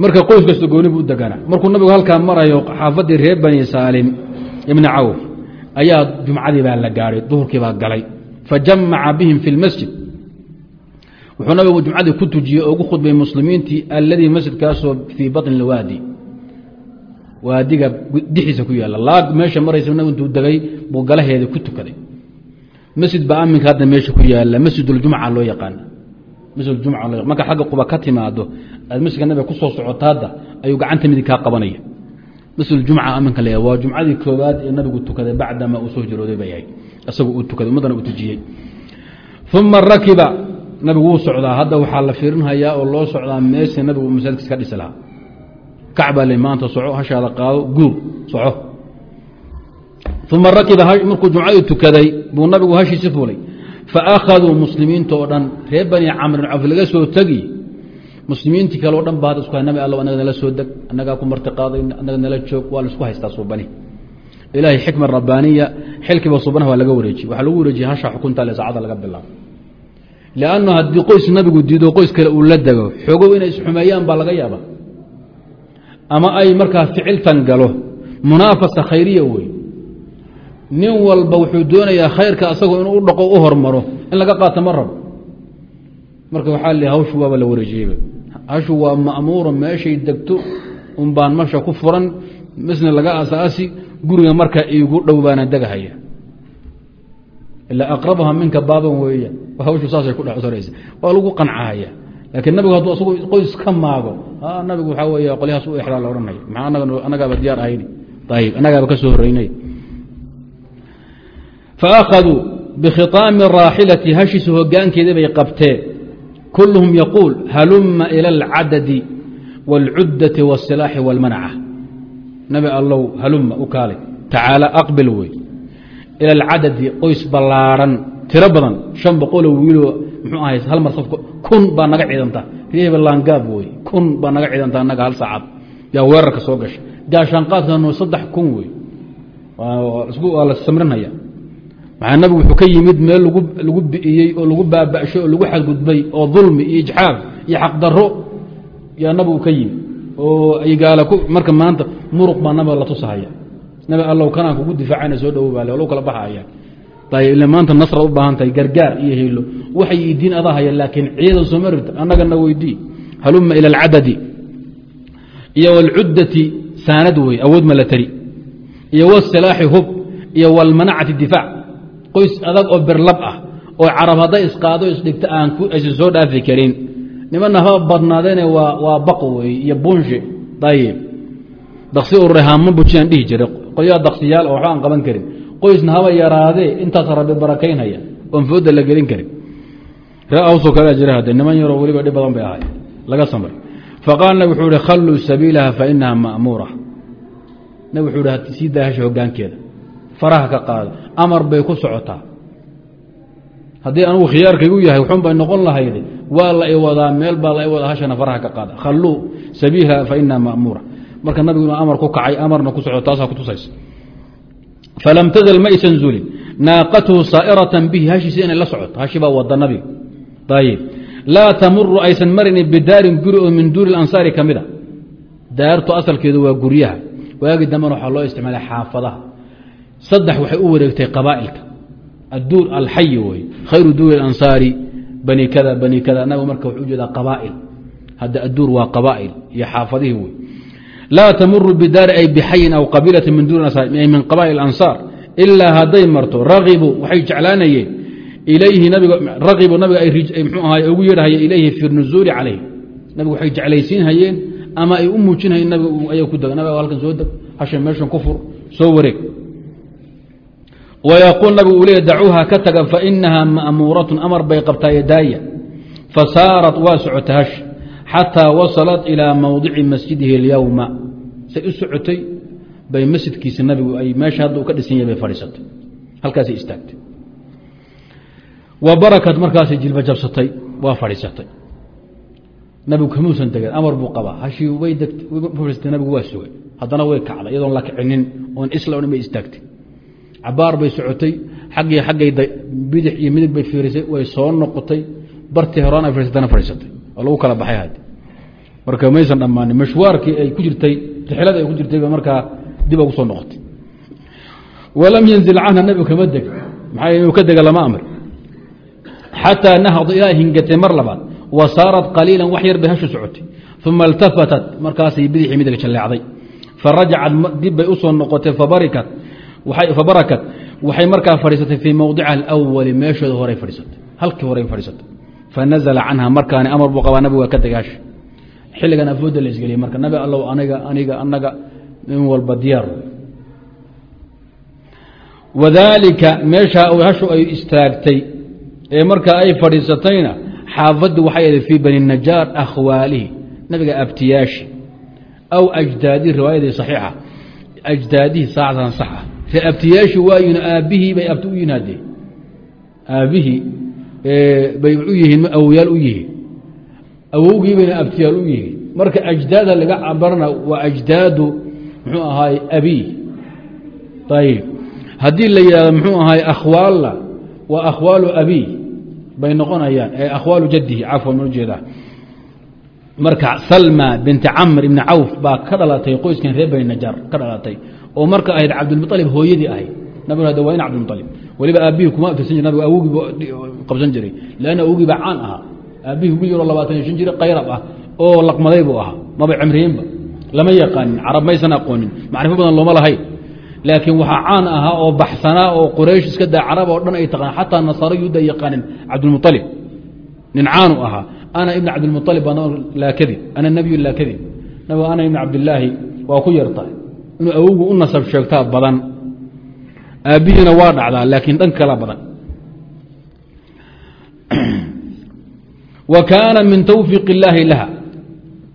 Marka qoys kasta gooni buu u deganaa. Markuu nabigu halkaa marayo xaafaddii reer bani saalim ibni cawf ayaa jumcadiibaa la gaaay duhurkiibaa galay. Fajamaca bihim fi masjid. Wuxuu nabigu jumcadii ku tujiyey oo ugu khudbay muslimiintii alladii masjidkaasoo fii baطni اwaadi waadiga dixiisa ku yaalla laag meesha maraysa nabigu intuu degay buu galaheeda ku tukaday. Masjid baa aminka hadda meesha ku yaalla masjidjumca loo yaqaan. Marka agga quba ka timaado aad masjidka nabiga ku soo socotaadda ayuu gacanta midig kaa qabanaya masjid jumca aminka la waa jumcadii koobaad ee nabigu tukaday bacdama uu soo jirooday ba yahay isagu uu tukaday ummaddana uu tujiyey uma rakiba nabigu wuu socdaa hadda waxaa la fiirinhayaa oo loo socdaa meesha nabigu masaajidkiis ka dhisi lahaa. Kacbaa le maanta soco hashaada qaado guur soco. Uma rakiba markuu jumcadii tukaday buu nabigu hashiisi fulay faakhaduu muslimiinta oo dhan reer bani camrin caf laga soo tegi muslimiintii kale o dhan ba hadda nabi alla anaga nala soo deg annagaa ku marti qaadayna annaga nala joog waa la isku haystaa suubani. Ilaahay xikma rabbaaniya xilkiiba suubanaha waa laga wareejiye waxaa lagu wareejiyey hasha xukunta le laga bilaabo lannu haddii qoys nabigu diido qoys kale uu la dego xogow inay isxumeeyaan baa laga yaaba ama ay markaa ficiltan galo munaafasa khayriya wey nin walba wuxuu doonayaa khayrka asagoo inuu u dhaqo u hormaro in laga qaato ma rabo. Marka waxaa le hawshu waaba la wareejiyeyba hashu waa ma'muuro meeshay degto un baan masha ku furan misna laga asaasi guriga marka iigu dhow baana degahaya. Ilaa aqrabuha minka baaban weeya hawshu saasay ku dhex soraysa waa lagu qancahaya. Laakiin nabigu hadduu asagu qoys ka maago nabigu waxaa weeye qolyahaas u exraa la odhanaya maxaa anaga annagaaba diyaar ahayni ayib annagaaba ka soo horreynay faakhaduu bikhitaami raaxilati hashiisa hogaankeedii bay qabteen kulluhum yaquul haluma ila alcadadi wاlcuddati wاsilaaxi wاlmanca nabi allow haluma u kaalay tacaala aqbil wey ila alcadadi qoys ballaarhan tiro badan shan boqoloo wiiloo muxuu ahay hal mar safka kun baa naga ciidanta reeba laangaab wey kun baa naga ciidanta annaga hal saacad yaa weerarka soo gasha gaashaanqaadkanu saddex kun wey waa la samrinhaya maxaa nabigu wuxuu ka yimid meel lagu bi'iyey oo lagu baaba'shay oo lagu xadgudbay oo dulmi iyo ijxaaf iyo xaqdarro yaa nabigu ka yimid oo ay gaala marka maanta muruq baa nabiga la tusahaya nabi allow kanaan kugu difaacana soo dhawo baale low kala baxaya ayb ile maanta nasraad u baahan tahay gargaar iyo helo waxay idiin adaa haya laakiin ciidan sooma rirta annagana weydii haluma ila alcadadi iyo wاlcuddati saanad wey awood malatari iyo wاsilaaxi hub iyo wاlmanacati difaac qoys adag oo birlab ah oo carab hadday isqaado isdhigto aan aysan soo dhaafi karin. Nimana haba badnaadeene waa baqo wey iyo bunshe ayib daksi urrehaama bujiyaan dhihi jiray. Qolyaha daksiyaal oo waxba aan qaban karin. Qoysna haba yaraadee intaas rabi barakaynhaya oon fooda la gelin karin. Awsoo kalea jira hadde niman yaroo weliba dhib badan bay ahay laga samray faqaal nabig wuxuu ihi khalluu sabiilaha fa inaha ma'muura. Nabig wuxuu ihi sii daahasha hoggaankeeda faraha ka qaada amar bay ku socotaa. Haddii anugu khiyaarkaygu yahay waxun bay noqon lahayde waa la i wadaa meel baa la i wadaa hashana faraha ka qaada. Khalluu sabiilaha fa ma'muura. Marka nabigu inuu amar ku kacay amarna ku soco taasaa kutusaysa falam tazal ma aysan naaqatuhu saa'iratan bihi hashiisa inay la socoto hashi baa wada nabiga ayib laa tamuru aysan maraynin bidaarin guri oo min duuri ansaari ka mida daartu asalkeedu waa guryaha. Waagi dambena waxaa loo isticmaalay xaafadaha saddex waxay u wareegtay qabaa'ilka. Adduur alxayi wey khayru duuri ansaari bani kada bani kada. Nabigu marka wuxuu u jeedaa qabaa'il. Hadda adduur waa qabaa'il iyo xaafadihii wey laa tamuru bidaari ay bixayin aw qabiilati min duuni ansaar min qabaa'il ansaar ilaa hadday marto ragibu waxay jeclaanayeen ilayhi nabiga ragibu nabiga ay mxuu ahaay ugu yeedhahaya ilayhi fi nuzuuli calayh nabigu waxay jeclaysiinhayeen ama ay u muujinhayeen nabiga ayaa ku dega nabiga halkan soo deg hashan meeshan ku fur soo wareeg wayaquul nabigu uu leeya dacuuha ka taga fainaha ma'muuratun amar bay qabtaa yadaaya fasaarat waa socota hash xataa wasalat ilaa mawdici masjidihi اlyowma say u socotay bay masjidkiisa nabigu ay meesha hadda u ka dhisan yahy bay fadhiisatay halkaasay istaagtay wa barakat markaasay jilba jabsatay waa fadhiisatay nabigu kamuusan degen amar buu qabaa hashii way degtay nabigu waa sugay cabaar bay socotay xaggii xaggay bidix iyo midig bay fiirisay way soo noqotay bartii horaan ay fadhiisatana fadhiisatay oo lagu kala baxay had marka maysan dhammaanin mashwaarkii ay ku jirtay rixlada ay ku jirtay ba markaa dib ugu soo noqotay. Walam yanzil canha nabigu kama deg maxaa inuu ka dega lama amr xataa nahada ilaa hingatay mar labaad wa saarat qaliilan wax yar bay hashu socotay uma iltafatat markaasay bidixii midig jalleecday. Farajacad dib bay u noqotay fabarakat waxay markaa fadhiisatay fii mowdica alawali meeshooda horey fadhiisatay halkii horey fadhiisatay. Fanazla canha markaani amar buu qabaa nabigu waa ka degaash xilligan afooda la isgeliyey marka nabi allow aniga aniga anaga in walba diyaar. Wadaalika meeshaa hashu ay istaagtay ee markaa ay fadhiisatayna xaafaddu waxay ahayd fii bani najaar akhwaalihi nabiga abtiyaashi aw ajdaadihi riwaayadii saxiixa ajdaadihi saacsan sax ah ree abtiyaashi waayin aabbihii bay abti u yihaadeen aabbihii bay u yihiin awyaal u yihiin. Awowgii bayna abtiyaal u yihiin. Marka ajdaada laga cabarna waa ajdaadu muxuu ahaay abi ayib haddii la yidhahdo muxuu ahaay akhwaalla waa akhwaalu abi bay noqonayaan akhwaalu jadihi cafwan ma u jeedaa marka salma binti camr ibni cawf baa ka dhalatay qoyskan reer bani najaar ka dhalatay oo marka ahayd cabdilmualib hooyadii ahayd. Nabig hada waa in cabdilmualib weliba aabbihii kuma afirsan jir nabiga awogii qabsan jiray. Lanna awogii baa caan ahaa. Aabbihii wiil yaroo labaatan iyo shan jir qayrab ah oo laqmaday buu ahaa. Maba cimriyiinba lama yaqaanin carab maysan aqoonin. Macrifo badan looma lahayn laakiin waxaa caan ahaa oo baxsanaa oo quraysh iska daa carab oo dhan ay taqaan. Xataa ay yaqaanin cabdilmualib nin caanu ahaa. Ana ibn cabdilmualib baa laa kadib ana nabiyu laa nabigu ana ibn cabdilaahi waa ku yartahay inuu awowgu u nasab sheegtaa badan. Aabbihiina waa dhacdaa laakiin dhan kala badan. Wa kaana min tawfiiq illaahi laha.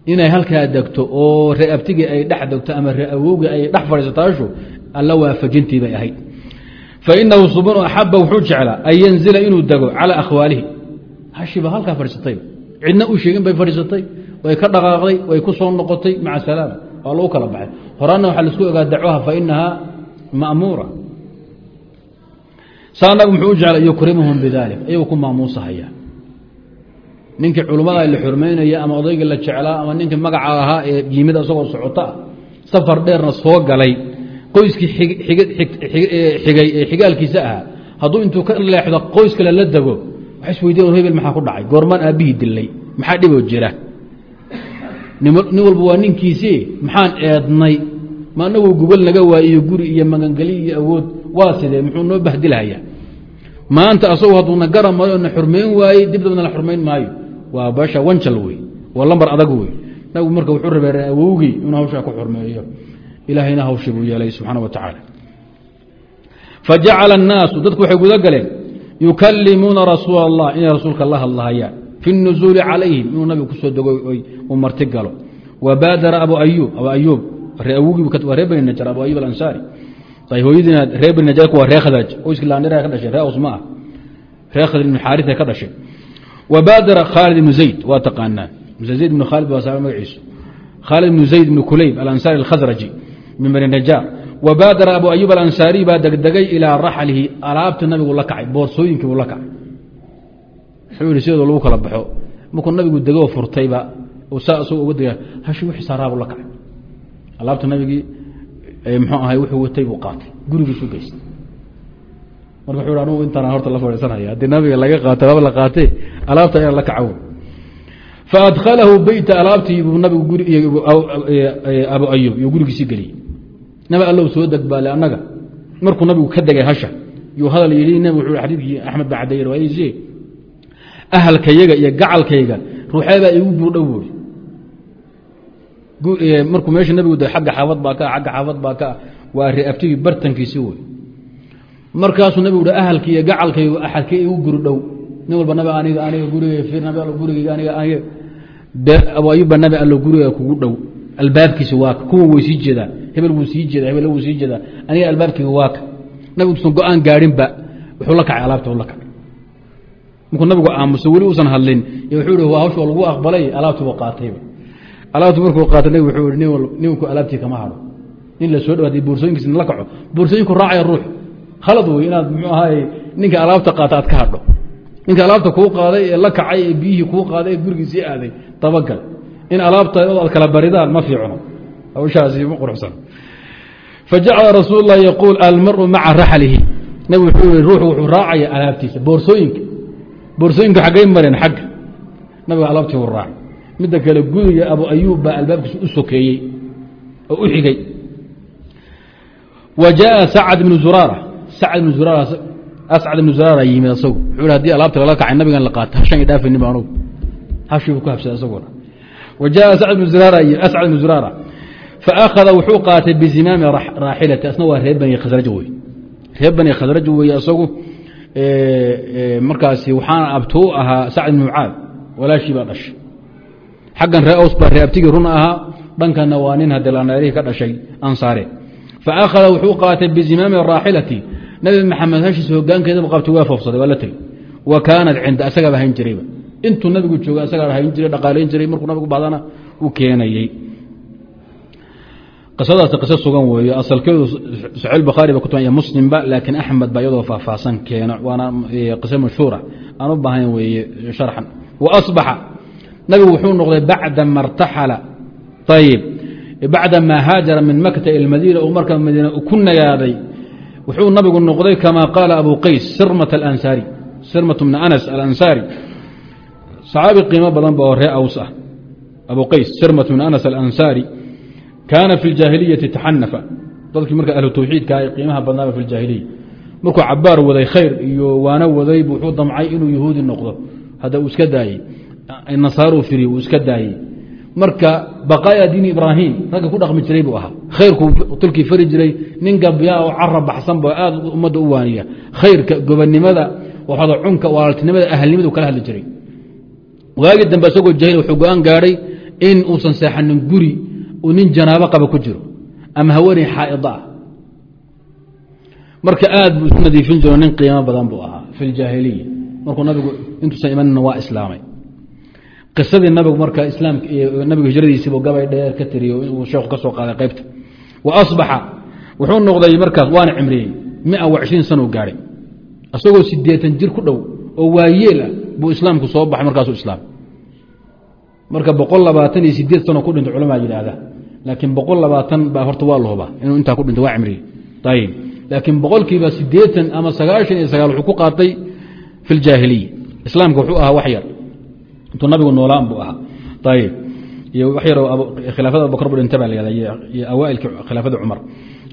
Inay halkaa degto oo ree abtigii ay dhex degto ama ree awowgii ay dhex fadhiisataashu alla waafajintii bay ahayd. Fainahu subanu axaba wuxuu jeclaa an yanzila inuu dego calaa akhwaalihi. Hashiba halkaa fadhiisatay. Cidna u sheegin bay fadhiisatay way ka dhaqaaqday way ku soo noqotay maca salaama waa lagu kala baxay horaanna waxaa la isku ogaa dacwaha fainahaa ma'muura. Saa nabigu muxuu u jeclay yukrimuhum bidalik ayagoo ku maamuusahaya. Ninkii culummada la xurmaynaya ama odaygii la jeclaa ama ninkii magaca ahaa ee yimid isagoo socota safar dheerna soo galay. Qoyskii xigay ee xigaalkiisa ahaa. Hadduu intuu ka leexdo qoys kale la dego waxa isweydiyan hebel maxaa ku dhacay? Goormaan aabbihii dilay maxaa dhiboo jira nin walba waa ninkiisii maxaan eednay? Ma anaguu gubal naga waayiyo guri iyo magangeli iyo awood? Waa sidee? Muxuu noo bahdilhayaa maanta asagu hadduuna garan maayo na xurmayn waayey dib dabna la xurmayn maayo. Waa basha wanjal wey. Waa lambar adag wey. Nabigu marka wuxuu rabee awowgii inuu hawshaa ku xurmeeyo. Ilaahayna hawshii buu yeelay subxaana wa tacaala. Fajacala annaasu dadku waxay guda galeen yukalimuuna rasuula allah inay rasuulka la hadlahayaan fi اnuzuuli calayhim inuu nabigu ku soo dego uu marti galo. Wa baadara abu ayuub reer bani najar abu ayub alansaari. Hooyadiina reer bani najar waa ree khadaaj. Qoyskii laandhera ka dhashay ree awsma ah ree khadr ibnu xaaria ka dhashay. Wa baadara khaalid ibnu zayd waa taqaanaan. Zayd ibnu khaalid waa saaba magaciisu khaalid ibnu zayd ibnu kulayb alansaari alkhasraji min bani najaar wa baadara abu ayuub alansaariy baa degdegay ilaa raxlihi alaabta nabigu la kacay boorsooyinkii buu la kacay wuxuu yihi sidoo lagu kala baxo markuu nabigu degoo furtayba saa isagoo uga dega hashi wixii saaraabu la kacay. Alaabta nabigii mxuu ahay wuxuu watay buu qaatay. Gurigiisu geystay. Marka wuxu anugu intaana horta la fadhiisanaya haddii nabiga laga qaato laba la qaatee alaabta inaan la kacawo faadkhalahu beyta alaabtii buu nabigu guri abu ayub iyo gurigiisii geliyey. Nabi allow soo degbaale annaga. Markuu nabigu ka degay hasha yuu hadal yidhi nabig wuxuu xadiidkii axmed caddeeyey riwaayadiisii ahalkayga iyo gacalkayga ruuxeebaa igu buurdhow buuri markuu meesha nabigu de agga xaafad baa kaa agga xaafad baa kaa waa reabtigii bartankiisi wey markaasuu nabigu hi ahalki iyo gacalkaygu axadkay igu guri dhow. Nin walba nabi aniga aniga guriga nabi all gurigayga aniga aniga. Abu ayubba nabi allo guriga kugu dhow. Albaabkiisa waaka kuwa way sii jeedaan hebel wuu sii jeeda hebel wuu sii jeedaa. Aniga albaabkayga waaka nabigu usan go'aan gaadhinba wuxuu la kacay alaabta la kacay markuu nabigu aamuso weli uusan hadlin waa hawsha lagu aqbalay alaabtiibu qaatayba alaabtu markuu qaata nabig wuxuu i ninku alaabtii kama hadho nin la soo haddii boorsooyinkiisna la kaco boorsooyinku raacaya ruux. Khalad wey inaad muxuu ahaay ninka alaabta qaata aad ka hadho. Ninka alaabta kuu qaaday ee la kacay ee biyihii kuu qaaday ee gurigiisii aaday tabagal in alaabta aad kala baridaan ma fiicno hawshaasi ma quruxsan. Fajacala rasuul lah yaquul almaru maca raxlihi. Nabig wuxuu i ruuxu wuxuu raacaya alaabtiisa boorsooyinka boorsooyinka xaggay mareen xagga. Nabiga alaabtii u raacay midda kale guriga abu ayuub baa albaabkiisa u sokeeyey oo u xigay. Wa jaءa sacd ibnu zuraara sacd ibnu zuraara ascad ibnu zuraara yimid asagu. Wuxuu haddii alaabta lala kacay nabigan la qaata. Hashan idhaafaynin ba anugu. Hashiibu ku habsaday asaguna wa jaءa sacd ibnu zuraara ascad ibnu zuraara faakhada wuxuu qaatay bizimaami raaxilati. Asna waa reer bani khasraj wey reer bani khasraj weeye asagu markaasi waxaana abtuu ahaa sacd ibnu mucaad walaashii baa dhashay. Xaggan ree aws baa reeabtigii run ahaa dhankana waa nin hadeelaneerihii ka dhashay ansaare. Faakhada wuxuu qaatay bizimaami raaxilati nabi maxamed hashiisa hogaankeedaba qabtay waa foofsaday waa la tegey wa kaanat cinda asagaaba hayn jirayba intuu nabigu jooga asagaa hayn jiray dhaqaalayn jiray markuu nabigu bahdana u keenayey qisadaasi qiso sugan weeye asalkeedu saxiix bukhaari ba kutuban iyo muslimba laakiin axmed baa iyadoo faahfaahsan keena waana qiso mashhuura. Aan u baahnayn weeye sharxan. Wa asbaxa nabigu wuxuu noqday bacda ma rtaxala ayib bacda maa haajara min makta madiina uu marka madiina ku nagaaday. Wuxuu nabigu noqday kama qaala abu qays sirmat alansaari sirmat bna anas alansaari. Saxaabi qiimo badan ba oo ree aws ah. Abu qays sirmat bna anas alansaari kaana fi اljaahiliyati taxanafa dadkii marka ahlu tawxiidka ay qiimaha badnaaba fi اljaahiliya markuu cabaar waday khayr iyo waana waday wuxuu damcay inuu yahuudi noqdo hadda uu iska daayey nasaaruu firi uu iska daayey marka baqaaya diini ibraahim ragga ku dhaqmi jiray buu ahaa khayrkuu tulkii fari jiray nin gabyaa oo cara baxsan ba aad ummadda u waaniya khayrka gobonnimada waxada cunka walaaltinimada ahalnimadu kala hadli jiray waagii dambe uu nin janaabo qaba ku jiro ama haweeney xaa'ida ah. Marka aad buu isu nadiifin jiro nin qiimo badan buu ahaa fi ljaahiliya. Markuu nabigu intuusan imanina waa islaamay. Qisadii nabigu marka islaamka nabigu hijradiisiibuu gabay dheer ka tiriyo inuu sheekhu ka soo qaaday qaybta. Wa asbaxa wuxuu noqday markaas waana cimriyey. Mia wa cishriin sana u gaadhay. Isagoo sideetan jir ku dhow oo waayeel ah buu islaamku soo baxay markaasuu islaam marka boqol labaatan iyo sideed sano ku dhinta culamaa yidhaahda laakiin boqol labaatan baa horta waa la hubaa inuu intaa ku dhinta waa cimriyey ayib laakiin boqolkiiba sideetan ama sagaashan iyo sagaal wuxuu ku qaatay fi ljaahiliya islaamka wuxuu ahaa wax yar. Intuu nabigu noolaan buu ahaa. Ayib iyo wax yaroo khilaafada abubakr bu dhinta baa la iyo awaailka khilaafada cumar.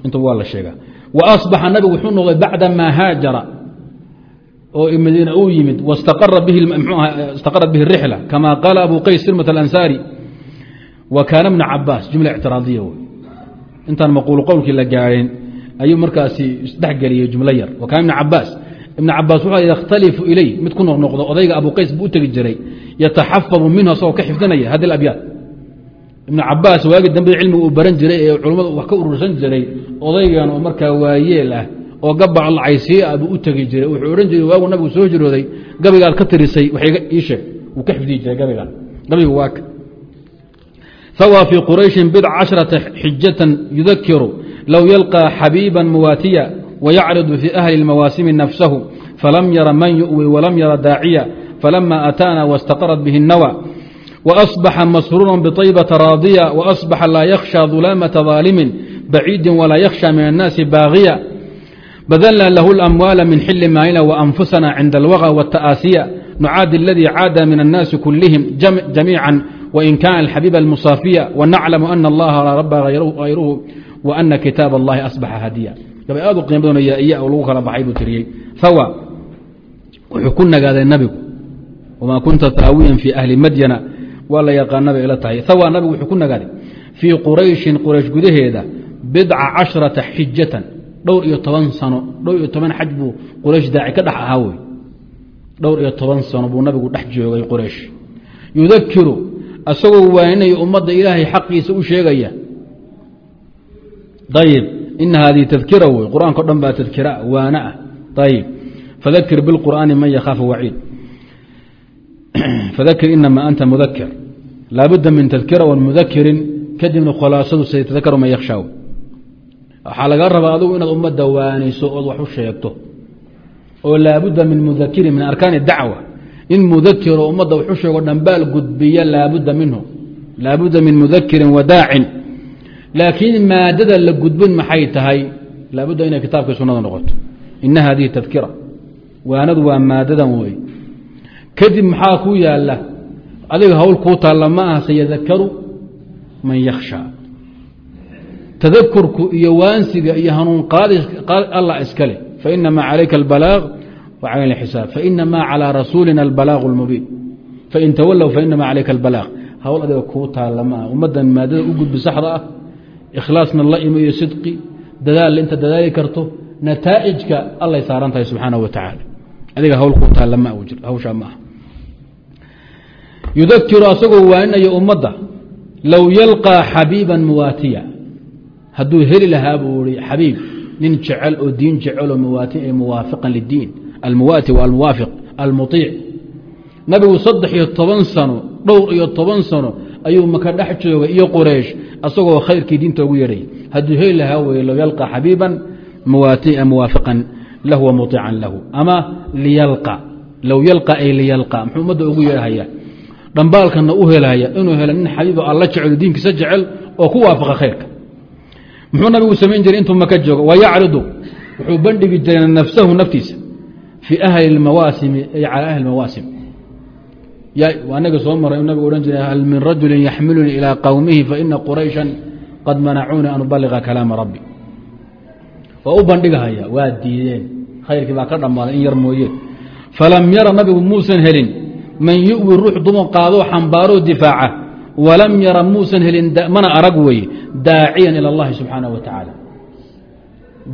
Intuba waa la sheegaa. Wa asbaxa nabigu wuxuu noqday bacda maa haajara oo madiina uu yimid wastaqarat bihi rixla kama qaala abu qays silmat alansaari wa kaana bna cabaas jumla ictiraadiya wey intaan maquulu qowlkii la gaadhin ayuu markaasi isdhexgeliyey jumlo yar. Wa kaana ibna cabaas ibna cabaas wuxuu yakhtalifu iley mid ku noqnoqdo odayga abu qays buu u tegi jiray yataxafadu minhu asagoo ka xifdinaya hadi abyaad. Ibnu cabaas waagii dambe cilmiga uu baran jiray ee culummadu wax ka urursan jiray odaygan oo markaa waayeel ah oo gabac lacaysiye ah buu u tegi jiray wuxuu odhan jiray waagu nabigu soo jirooday gabaygaad ka tirisay wax ii sheeg wuu ka xifdiyi jiray gabaygan gabaygu waaka hawى fii qurayshin bidc cashrata xijatan yudakiru low yalqى xabiiba muwaatiya wayacridu fii ahli اlmawaasimi nafsahu falam yara man yu'wi walam yara daaciya falama ataana wاstaqarat bihi الnawى وأصبح مسرورا بطيبة راضية وأصبح لا يخشى ظلامة ظالم بعيد ولا يخشى من الناس باغية بذلنا له الأموال من حل مالنا وأنفسنا عند الوغى والتآسية نعاد الذي عاد من الناس كلهم جميعا وإن كان الحبيب المصافية ونعلم أن الله لا رب غيره, غيره وأن كتاب الله أصبح هديا قبل آدو قيمتون يا إياه ولوك لبحيب تريي ثوى وحكونا قال النبي وما كنت تاويا في أهل مدينة waa la yaqaanabay ila tahay hawa nabigu wuxuu ku nagaaday fii qurayshin quraysh gudaheeda bidca casharata xijatan dhowr iyo toban sano dhowr iyo toban xaj buu quraysh daaci ka dhex ahaa wey dhowr iyo toban sano buu nabigu dhex joogay quraysh. Yudakiru asagoo waaninaya ummadda ilaahay xaqiisa u sheegaya. Ayib ina haadihi tadkira wey qur'aanka o dhan baa tadkira waana ah. Ayib fadakir bilqur'aani man yakhaafu waciid. Fadakir inama anta mudakir laabudda min tadkira wan mudakirin kadibna khulaasadu saytadakaru man yakhshaa waxaa laga rabaa adugu inaad ummadda waanayso ood wax u sheegto oo laabudda min mudakirin min arkaani dacwa. In mudakiro ummadda wax u sheego dhambaal gudbiya laabudda minhu. Laabudda min mudakirin wadaacin laakiin maadada la gudbin maxay tahay? Laabudda inay kitaabka sunada noqoto. Ina hadihi tadkira waanadu waa maadadan wey kadib maxaa ku yaalla adiga hawl kuu taalla ma aha sayadakaru man yakhsha tadakurku iyo waansiga iyo hanuun allah iskale fainamaa calayka albalaaq wa calayna xisaab fainamaa calىa rasuulina albalaaq اlmubiin fain tawalow fainamaa calayka albalaaq hawl adiga kuu taalla ma aha ummaddan maadada u gudbi saxda ah ikhlaasna la imo iyo sidqi dadaal inta dadaali karto nataa'ijka allay saaran tahay subxaanaه wa tacaala adiga hawl kuu taalla ma hawshaa ma aha yudakiru asagoo waaninaya ummadda low yalqىa xabiiba muwaatiya hadduu heli lahaa buu i xabiib nin jecel oo diin jeceloo muwaafiqan lidiin almuwaati wa almuwaafiq almuiic nabigu saddex iyo toban sano dhowr iyo toban sano ayuu maka dhex joogay iyo quraysh asagoo khayrkii diinta ugu yeedhay hadduu heli lahaa wey low yalqى xabiiban muwaafiqan lahu wa muiican lahu. Ama liyalqa low yalqa ay liyalqa muxuu ummadda ugu yeedhahaya dhambaalkana u helaya inuu helo nin xabiibo alla jecelo diinkiisa jecel oo ku waafaqa khayrka muxuu nabigu samayn jiray intuu maka joogo? Wayacridu wuxuu bandhigi jiray nafsahu naftiisa. Fii ahli mawaasimi ay calى ahli mawaasim anaga soo maray nabigu odhan jiray hal min rajuli yaxmilunii ilىa qowmihi faina quraysha qad manacuunii an ubaliga kalaama rabbi. Waa u bandhigahaya waa diideen. Khayrkii baa ka dhammaaday in yar mooye falam yara nabigu muusan helin man yu'wi ruux dumar qaadoo xambaaroo difaaca walam yara muusan helin mana arag weeye daaciyan ila اllahi subxaanaه wa tacaala.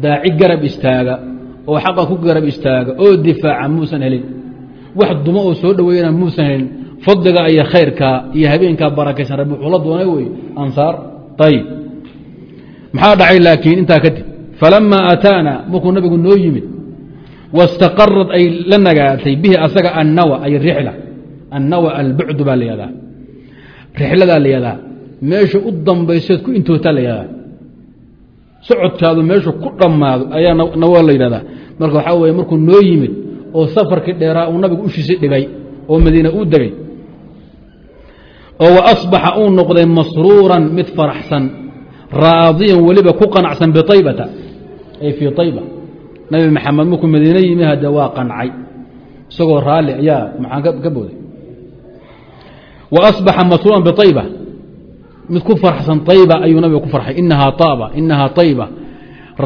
Daaci garab istaaga oo xaqa ku garab istaaga oo difaaca muusan helin. Wax duma oo soo dhoweeyana muusan helin. Fadliga iyo khayrka iyo habeenkaa barakaysan rabbi wuxuu la doonay wey ansaar. Ayib maxaa dhacay laakiin intaa kadib? Falamaa ataana markuu nabigu noo yimid wastaqarad ay la nagaatay bihi asaga annawa ay rixla annawa albucdu baa la yahdaa rixladaa la yahdaa meesha u dambayseed ku intootaa la yahdaa. Socodkaadu meeshu ku dhammaado ayaa nawa la yidhahdaa. Marka waxaa weye markuu noo yimid oo safarkii dheeraa uu nabigu ushiisi dhigay oo madiina uu degay oo wa asbaxa uu noqday masruuran mid faraxsan raadiyan weliba ku qanacsan biaybata ay fii ayba nabi maxamed markuu madiine yimi hade waa qancay isagoo raalli ayaa maxaan ka booday wa asbaxa masruuran biayba mid ku farxsan ayba ayuu nabiga ku farxay inahaa taaba inahaa ayba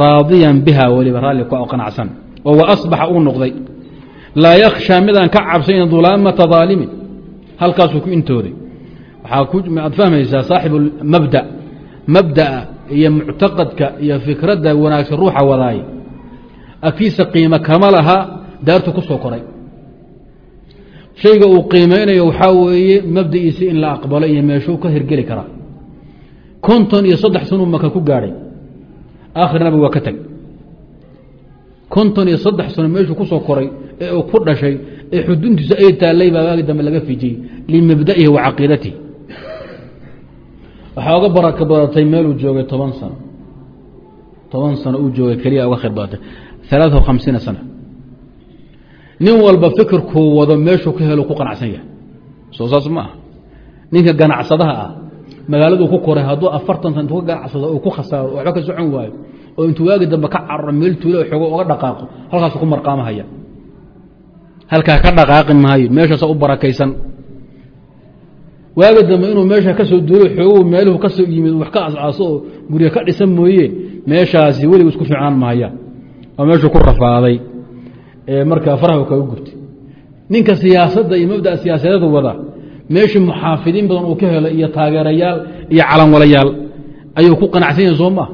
raadiyan biha weliba raalli qanacsan oo wa asbaxa uu noqday laa yakhshaa midaan ka cabsayn dulaamata daalimin halkaasuu ku intooday waxaad fahmaysaa saaxibu mabda mabda'a iyo muctaqadka iyo fikradda wanaagsan ruuxa wadaay agtiisa qiimo kama laha daartu ku soo koray shayga uu qiimeynayo waxaa weeye mabda'iisi in la aqbalo iyo meeshuu ka hirgeli karaa konton iyo saddex sanuu maka ku gaadhay aakhir nabigu waa ka teg konton iyo saddex sano meeshuu ku soo koray ee ku dhashay ee xuduntiisa ay taallay baa waagi dambe laga fijiyey limabda'ihi wa caqiidatihi. Waxaa oga baraka badatay meeluu joogay toban sano. Toban sano uu joogay keliya oga khayr badatay. Alaaa hamsiina sana nin walba fikirkuu wado meeshuu ka helo ku qanacsan yahay. Soo saas ma ninka ganacsadaha ah magaaladuu ku koray hadduu afartan san intuu ka ganacsado uu ku khasaaro waxba ka socon waayo oo intuu waagi dambe ka cararo meel tuulo xoogo oga dhaqaaqo halkaasu ku marqaamahaya. Halkaa ka dhaqaaqi maayo meeshaasa u barakaysan. Waagi dambe inuu meesha ka duulo xoogu meeluhu ka yimid wax ka ascaaso oo guryo ka dhisan mooye meeshaasi weligu isku fiicnaan mahaya waa meeshuu ku rafaaday markaa faraha kaga gubtay. Ninka siyaasadda iyo mabdaa siyaasadeedu wada meeshii muxaafidiin badan uu ka helo iyo taageerayaal iyo calanwalayaal ayuu ku qanacsan yahay soo maa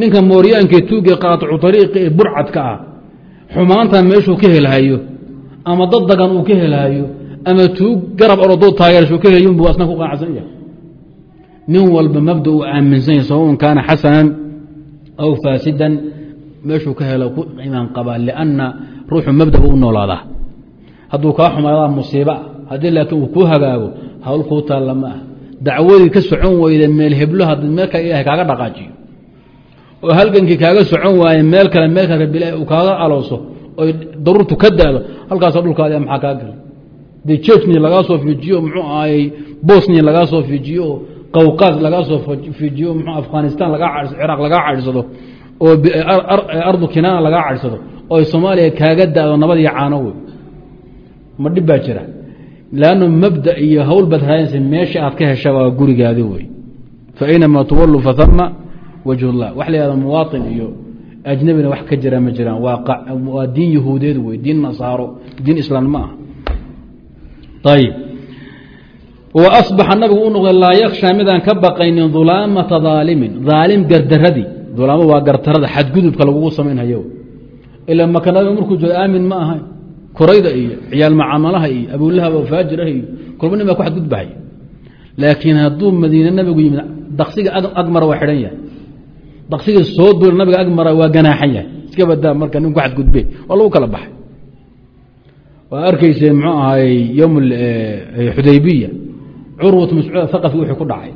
ninka mooryaankae tuuge qaaticu ariiqi ee burcadka ah xumaantan meeshuu ka helhayo ama dad dagan uu ka helhayo ama tuug garab orodoo taageerashuu ka helyunbu asna ku qanacsan yahay. Nin walba mabda uu aaminsan yahay sawaun kaana xasanan aw faasidan meeshuu ka helo ku imaan qabaa lianna ruuxu mabda u noolaadaa. Hadduu kaa xumaadaa musiiba haddii laakiin uu kuu hagaago hawl kuu taalla ma ah dacwadii ka socon weyda meel heblo haddii meel kale kaaga dhaqaajiyo. Oo halgankii kaaga socon waaye meel kale meel kale ilahi uu kaaga alooso oy daruurtu ka daado halkaasoo dhulkaadi maxaa kaa galay? Dee jejni lagaa soo fiijiyo muxuu ahayey bosnia lagaa soo fiijiyo qawqaas lagaa soo fiijiyo mxuu afghanistan lagaa ciraaq lagaa cadhsado oo ardu kinaana lagaa cadhsado oo soomaaliya kaaga daado nabad iyo caano wey ma dhib baa jira. Lannu mabda iyo hawl baad raadinaysa meesha aad ka hesha waa gurigaadi wey fainamaa tuwalu faama wajh اllah wax la yahda muwaaطin iyo ajnabina wax ka jira ma jiraan waa diin yahuudeed wey diin nasaaro diin islaam ma ah ayb waasbaxa nabigu u noqday laa yakshaa midaan ka baqaynin dulaamata daalimin daalim gardaradii dulaamo waa gardarada xadgudubka lagugu samaynhayo ila maka nabiga markuu joogo aamin ma ahay korayda iyo ciyaal macaamalaha iyo abulahab oo faajiraha iyo kulba nin baa ku xadgudbahay. Laakiin hadduu madiine nabigu yimid daksiga agmara waa xidhan yahay. Daksiga soo duula nabiga agmara waa ganaaxan yahay. Iska badaa marka nin ku xadgudbe waa lagu kala baxay. Waa arkayse muxuu ahaay yowm xudaybiya curwat mascuud aqafi wixii ku dhacay.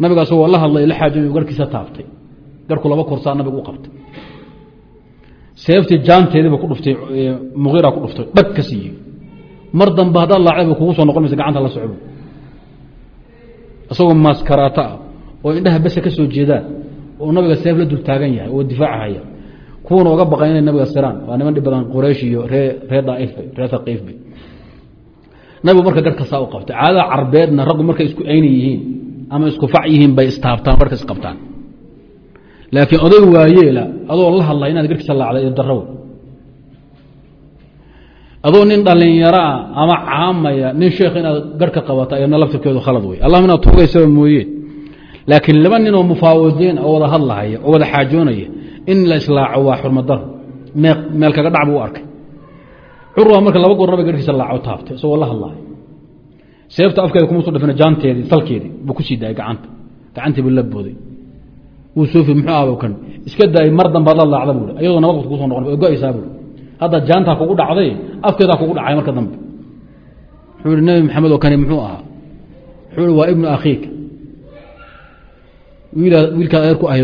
Nabiga asagoo la hadlay la xaajoy garhkiisa taabtay garhku laba korsaa nabiga u qabtay. Seeftii jaanteediiba ku dhuftay muiira ku dhuftay dhag ka siiyey. Mar dambe haddaad laacdaba kugu soo noqon gacanta la socdo. Isagoo maaskaraata ah oo indhaha bese ka soo jeedaan oo nabiga seef la dul taagan yahay oo difaacahaya kuwana oga baqan inay nabiga siraan. Waa niman dhib badan quraysh iyo ree ree daaifba ree haqiifba nabigu marka garhka saa u qabtay. Caadada carbeedna raggu markay isku ayna yihiin ama isku fac yihiin bay istaabtaan garhka isqabtaan laakiin oday waayeela adoo la hadlay inaad garhkiisa laacday daraw adoo nin dhalinyaroa ama caamaya nin sheekh inaad garhka qabata ayadna laftirkeedu khalad wey allahuma inaad tuugaysaba mooye. Laakiin laba nin oo mufaawidiin oo wada hadlahaya oo wada xaajoonaya in la islaaco waa xurmadaro meel kaga dhac buu arkay. Curwa marka laba goor nabig garhkiisa laaco taabtay isagoo la hadlaay seefta afkeeda kuma soo jaanteedii salkeedii buu ku sii daayay gacanta. Gacantii buu la booday wuu soofi muxuu ahba kan iska daayay mar dambaad la laacda buui ayadoo nabad kugu soo noqon go'aysaa buui hadda jaantaa kugu dhacday afkeedaa kugu dhacay marka dambe. Wuxuu ihi nabi maxamed oo kani muxuu ahaa. Wuxuu ihi waa ibnu akhiika. Wiilkaa adeer ku ahay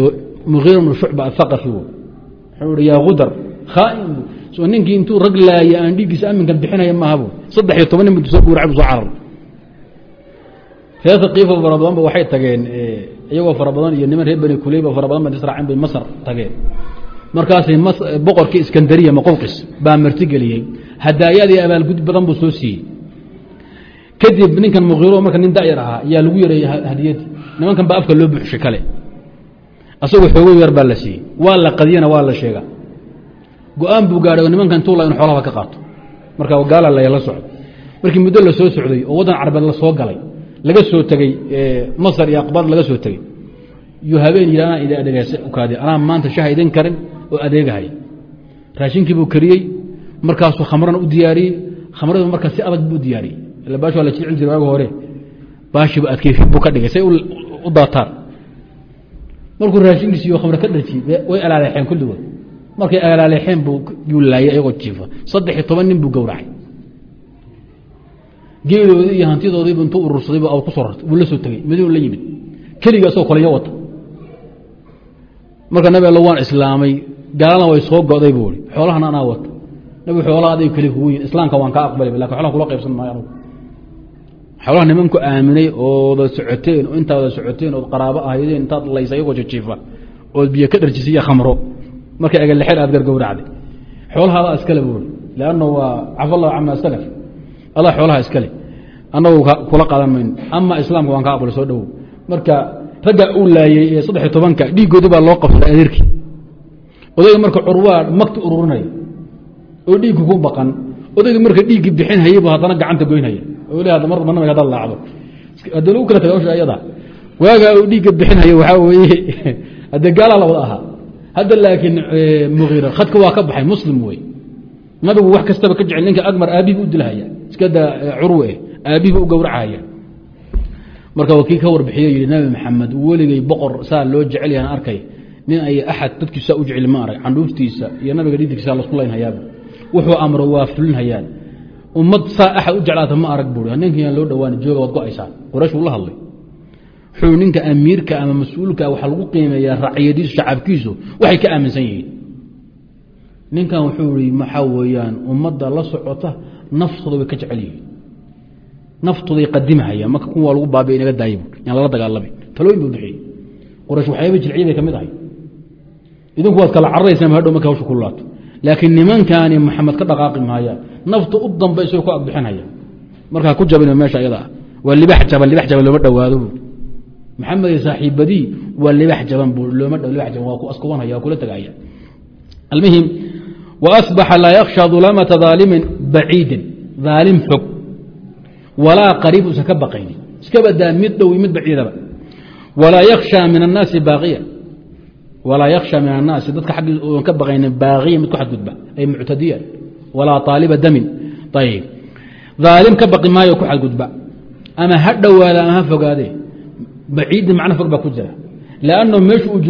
muhiira bnu shucba athaqafi wuxuu ihi yaa gudar khaain so ninkii intuu rag laaya aan dhiiggiisa aminkan bixinaya maaha bu saddex iyo toban nin bu soo guuracay bu soo carar reer haqiifo fara badanba waxay tageen iyagoo fara badan iyo niman reer bani kuleyba fara badan ba israaceen bay masr tageen. Markaasay boqorkii iskandariya maqowqis baa martigeliyey hadaayaad iyo abaalgud badan buu soo siiyey. Kadib ninkan muqiiro marka nin dayar ahaa ayaa lagu yareeyey hadiyadii. Nimankan baa afka loo buuxshay kale. Asagoo xoogo yar baa la siiyey. Waa la qadiyana waa la sheega go'aan buu gaadhay nimankan tuula in xoolahaba ka qaato. Marka gaala la socdo. Markii muddo la soo socday oo waddan carbeed la galay laga soo tegey masar iyo aqbaad laga soo tegey yuu habeen yidhi anaa idin adeegaas ukaadi anaa maanta shaha idin karin oo adeegahay. Raashinkii buu kariyey markaasuu khamrana u diyaariyey. Khamradu markaa si adag buu diyaariyey. Ila waa la jicin jiray waaga hore. Baashiibu adkeyfi buu ka dhigay say u daataan markuu raashinkiisiiyo khamre ka dhajiyey way alaaleexeen kulligood. Markay alaaleexeen buu yuu laayay iyagoo jiifa. Saddex iyo toban nin buu gowracay geedoodii iyo hantidoodiibu intuu urursaday bu ku soo rartay wuu la soo tegey madiinu la yimid. Keliga asagoo kolyo marka nabi alla waan islaamay gaalana way soo go'day buu i xoolahana anaa wata nabi xoolaha aday keli kugu yihiin islaamka waan kaa aqbalay laakiin xoolaha kula qaybsan maayo anugu. Xoolaha nimanku aaminay ooda socoteen oo intaa wada socoteen ood qaraabo ahaydeen intaad laysa iyagoo jijiifa ood biyo ka dharjisay iyo khamro. Markay egalexeen aad gargowracday xoolahaada iskale buui lanna waa caf allahu cama salaf allah xoolaha iskale annagu kula qaadan mayno. Ama islaamka waan ka aqbala soo dhowow marka raggaa uu laayey ee saddexiy tobanka dhiiggoodi baa loo qabsaday adeerkii. Odayga marka curwaa magti ururinaya oo dhiiggi ku baqan. Odayga marka dhiiggii bixin hayay bu haddana gacanta goynhaya oo le mar damba nabiga hadaad laacdo. Haddii lagu kala taga hawsha ayada waagaa uu dhiigga bixin hayo waxaa weeye. Haddee gaalaa la wada ahaa. Hadda laakiin mugiira khadka waa ka baxay muslim wey nabigu wax kastaba ka jecel ninka agmar aabihibu u dilhaya iskada curwe aabihibu u gowracahaya marka kii ka warbixiyo yihi nabi maxamed weligay boqor saa loo jecel yahan arkay. Nin ay axad dadkiisa u jecel ma arag. Candhuuftiisa iyo nabiga dhidigkiisa lasku laynhayaaba wuxuu amro waa fulinhayaan ummad saa axad u jeclaata ma arag buui ninkan loo dhawaan jooga waad go'aysaa. Quraysh uu la hadlay. Wuxuu ninka amiirka ama mas'uulka waxaa lagu qiimeeyaa racyadiisu shacabkiisu waxay ka aaminsan yihiin ninkan wuxuu i maxaa weeyaan? Ummadda la socota naftooda way ka jecel yihiin. Naftooday qadimahayaan. Marka kun waa lagu baabiya inaga daaya yaan lala dagaalami talooyin buu bixiyey qoraysh waxyaaba jilciya bay ka mid ahay idinku waad kala cararaysaan hadhow marka hawsha ku laato laakiin nimankaani maxamed ka dhaqaaqi maayaan nafta u dambayso ku agbixinhaya markaa ku jabin meesha ayada. Waa libax jaban libax jaban looma dhowaado bu maxamed saaxiibadii waa libax jaban bu looma libax jaban waa ku askubanhaya waa kula tegaya almuhim waasbaxa laa yakhsha dulaamata daalimin baciidin daalim xog walaa qariib usan ka baqaynin iska badaa mid dhow mid baciidaba walaa yakhsha min annaasi baaqiya walaa yakhsha min annaasi dadka xaggii uan ka baqaynin baaqiya mid ku xadgudba ay muctadiyan walaa aaliba damin ayib daalim ka baqi maayo ku xadgudba ama ha dhowaada ama ha fogaade baciidin macno fog baa ku jira lanno meeshu uu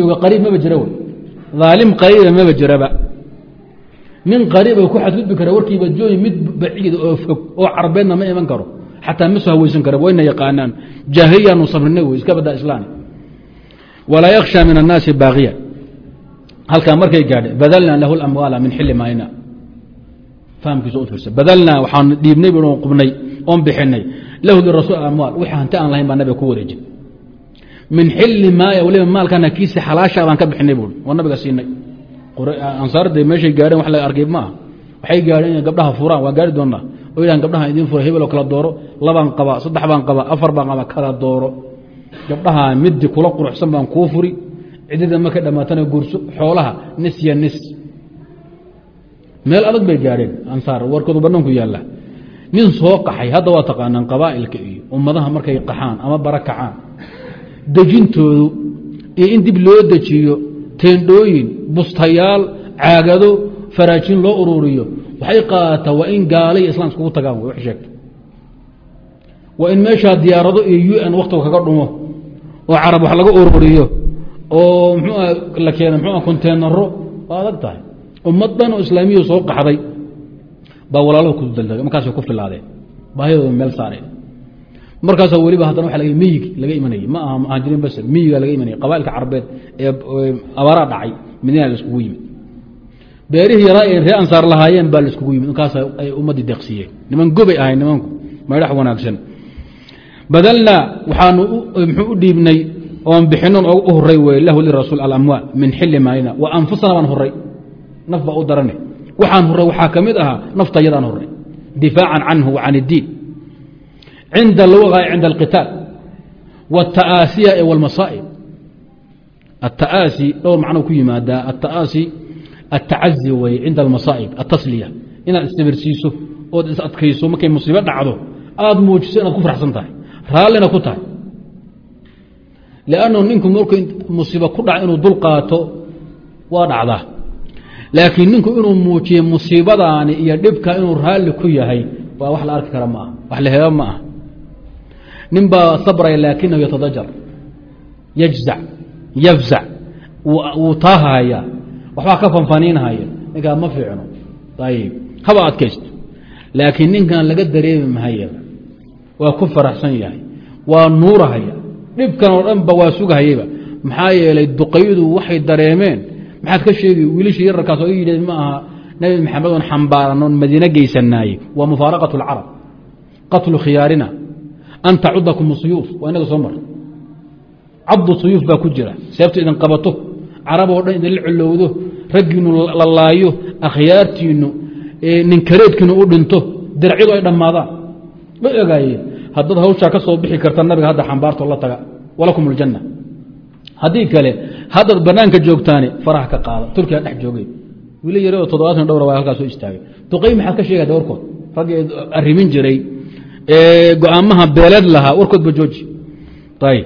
nin qariiba ku xadgudbi kara warkiiba jooyi mid baciida oo fog oo carbeedna ma iman karo. Xataa ma soo haweysan kara wayna yaqaanaan. Jaahiliyaanu sabrinay wey iska badaa islaam walaa yakhsha min annaasi baaqiya. Halkaa markay gaadhe badalnaa lahu lamwaala min xili maalina fahamkiisa ufiirsa badalnaa waxaan dhiibnay bu qubnay oon bixinay. Lahu lirasuul amwaal wixii hanti aan lahayn baa nabiga ku wareejin. Min xili maaya waliba maalkana kiisi xalaasha baan ka bixinay buui oo nabiga siinay ansaarda meeshay gaadheen wax la arkay maaha waxay gaadheen inay gabdhaha furaan waa gaari doonaa. Oo yidhahan gabdhaha idiin fura hebel oo kala dooro labaan qaba saddex baan qaba afar baan qaba kala dooro. Gabdhaha midi kula quruxsan baan kuu furi. Cidida markay dhammaatana guurso xoolaha nis ya nis. Meel adag bay gaadheen ansaar warkoodu banaanku yaalla nin soo qaxay hadda waa taqaanaan qabaa'ilka iyo ummadaha markay qaxaan ama bara kacaan dejintoodu iyo in dib loo dejiyo teendhooyin bustayaal caagado faraajin loo ururiyo. Waxay qaadataa waa in gaala iyo iskugu tagaan way wax sheegta waa in meeshaa diyaarado iyo u n waktiga kaga dhumo oo carab wax laga ururiyo oo mxuua la keena mxuua konteenaro. Waa adag tahay. Ummad dhan oo islaamiya soo qaxday baa walaalada ku daldagay markaasay ku filaadeen baahidooda meel saareen markaasaa weliba haddana waa miyig laga imanayay. Ma aha muhaajiriin bas miyiga laga imanayay. Qabaailka carabeed ee abaaraa dhacay madiina laiskugu yimid. Beerihii yaraa ee ree ansaar lahaayeen baa laiskugu yimid. Markaas ay ummaddii deeqsiiyeen niman gobay ahay nimanku. Maydhax wanaagsan. Badalnaa waxaanu mxuu u dhiibnay oon bixinon u horay wey lahu lirasuul alamwaal min xili maalina. Wa anfusana baan horay naf baa u darane. Waxaan horay waxaa ka mid ahaa nafta yadaan horay difaacan canhu wa can اddiin cinda alwga cinda alqitaal wاta'aasiya wاlmasaa'ib ata'aasi dhowr macno ku yimaadaa ata'aasi atacazi weye cinda almasaa'ib atasliya inaad istabirsiiso ood is adkayso markay musiibo dhacdo aada muujiso inaad ku farxsan tahay raallina ku tahay lannu ninku marku musiibo ku dhaca inuu dul qaato waa dhacdaa laakiin ninku inuu muujiye musiibadaani iyo dhibka inuu raalli ku yahay waa wax arki kara ma aha wax la nin baa sabraya laakinahu yatadajar yajzac yafzac wuu taahahaya waxbaa ka fanfaniinhaya ninkaa ma fiicno. Ayib haba adkaysto. Laakiin ninkan laga dareemi mahaya. Waa ku faraxsan yahay. Waa nuurahaya. Dhibkan oo dhan ba waa sugahayaba. Maxaa yeelay duqaydu waxay dareemeen. Maxaad ka sheegi wiilishii yararkaas oo yidhi ma aha nabi maxamed oon xambaaran madiine geysanaaye waa mufaaraqat اlcarab qatlu khiyaarina an tacudakum suyuuf waa inaga soo mara cabdu suyuuf baa ku jira. Seebta idin qabato carab oo dhan idinla colowdo raggiinu la laayo akhyaartiinu ninkareedkiinu u dhinto diracyadu ay dhammaadaan. Ma ogaayeen haddaad hawshaa ka soo bixi karta nabiga hadda xambaarto la taga walakum اljanna haddii kale haddaad banaanka joogtaani faraha ka qaada turkiga dhex joogay. Wiili yare oo toddobaatan dhowra waa halkaa soo istaagay go-aamaha beeleed lahaa warkoodba jooji ayb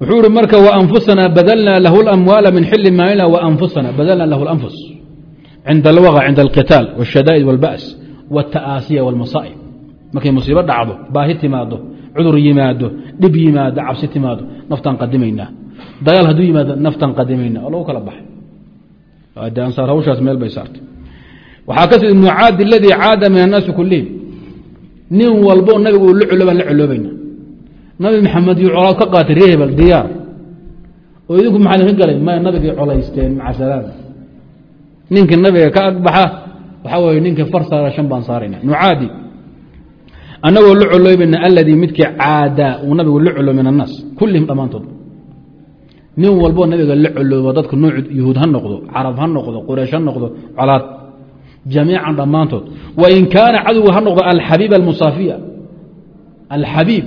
wuxuu ihi marka waanfusana badalnaa lahu اlamwaala min xili maalina waanfusana badalna lahu اlanfus cinda alwaga cinda alqitaal wاshadaa'id wاlba's wاta'aasiya wاlmasaa'ib markay musiibo dhacdo baahi timaado cudur yimaado dhib yimaado cabsi timaado naftaan qadimaynaa dagaal hadduu yimaado naftaan qadimayna oo lagu kala baxay de ansaar hawshaas meel bay saartay waxaa ka sida mucaadi aladii caada min annaasi kulihim nin walbo nabigu uu la colobaan la coloobayna nabi maxamed iyo colaad ka qaatay ree hebel diyaar. Oo idinku maxaa idinka galay? Maya nabigay colaysteen maca salaam ninkii nabiga ka agbaxa waxaa weye ninkii far saara shan baan saarayna. Nucaadi annagoo la coloobayna aladii midkii caada uu nabigu la colo min annaas kullihim dhammaantood. Nin walboo nabiga la coloobo dadka nuuc yuhuud ha noqdo carab ha noqdo quraysh ha noqdo colaad jamiican dhammaantood wain kaana cadowga ha noqdo alxabiib almusaafiya alxabiib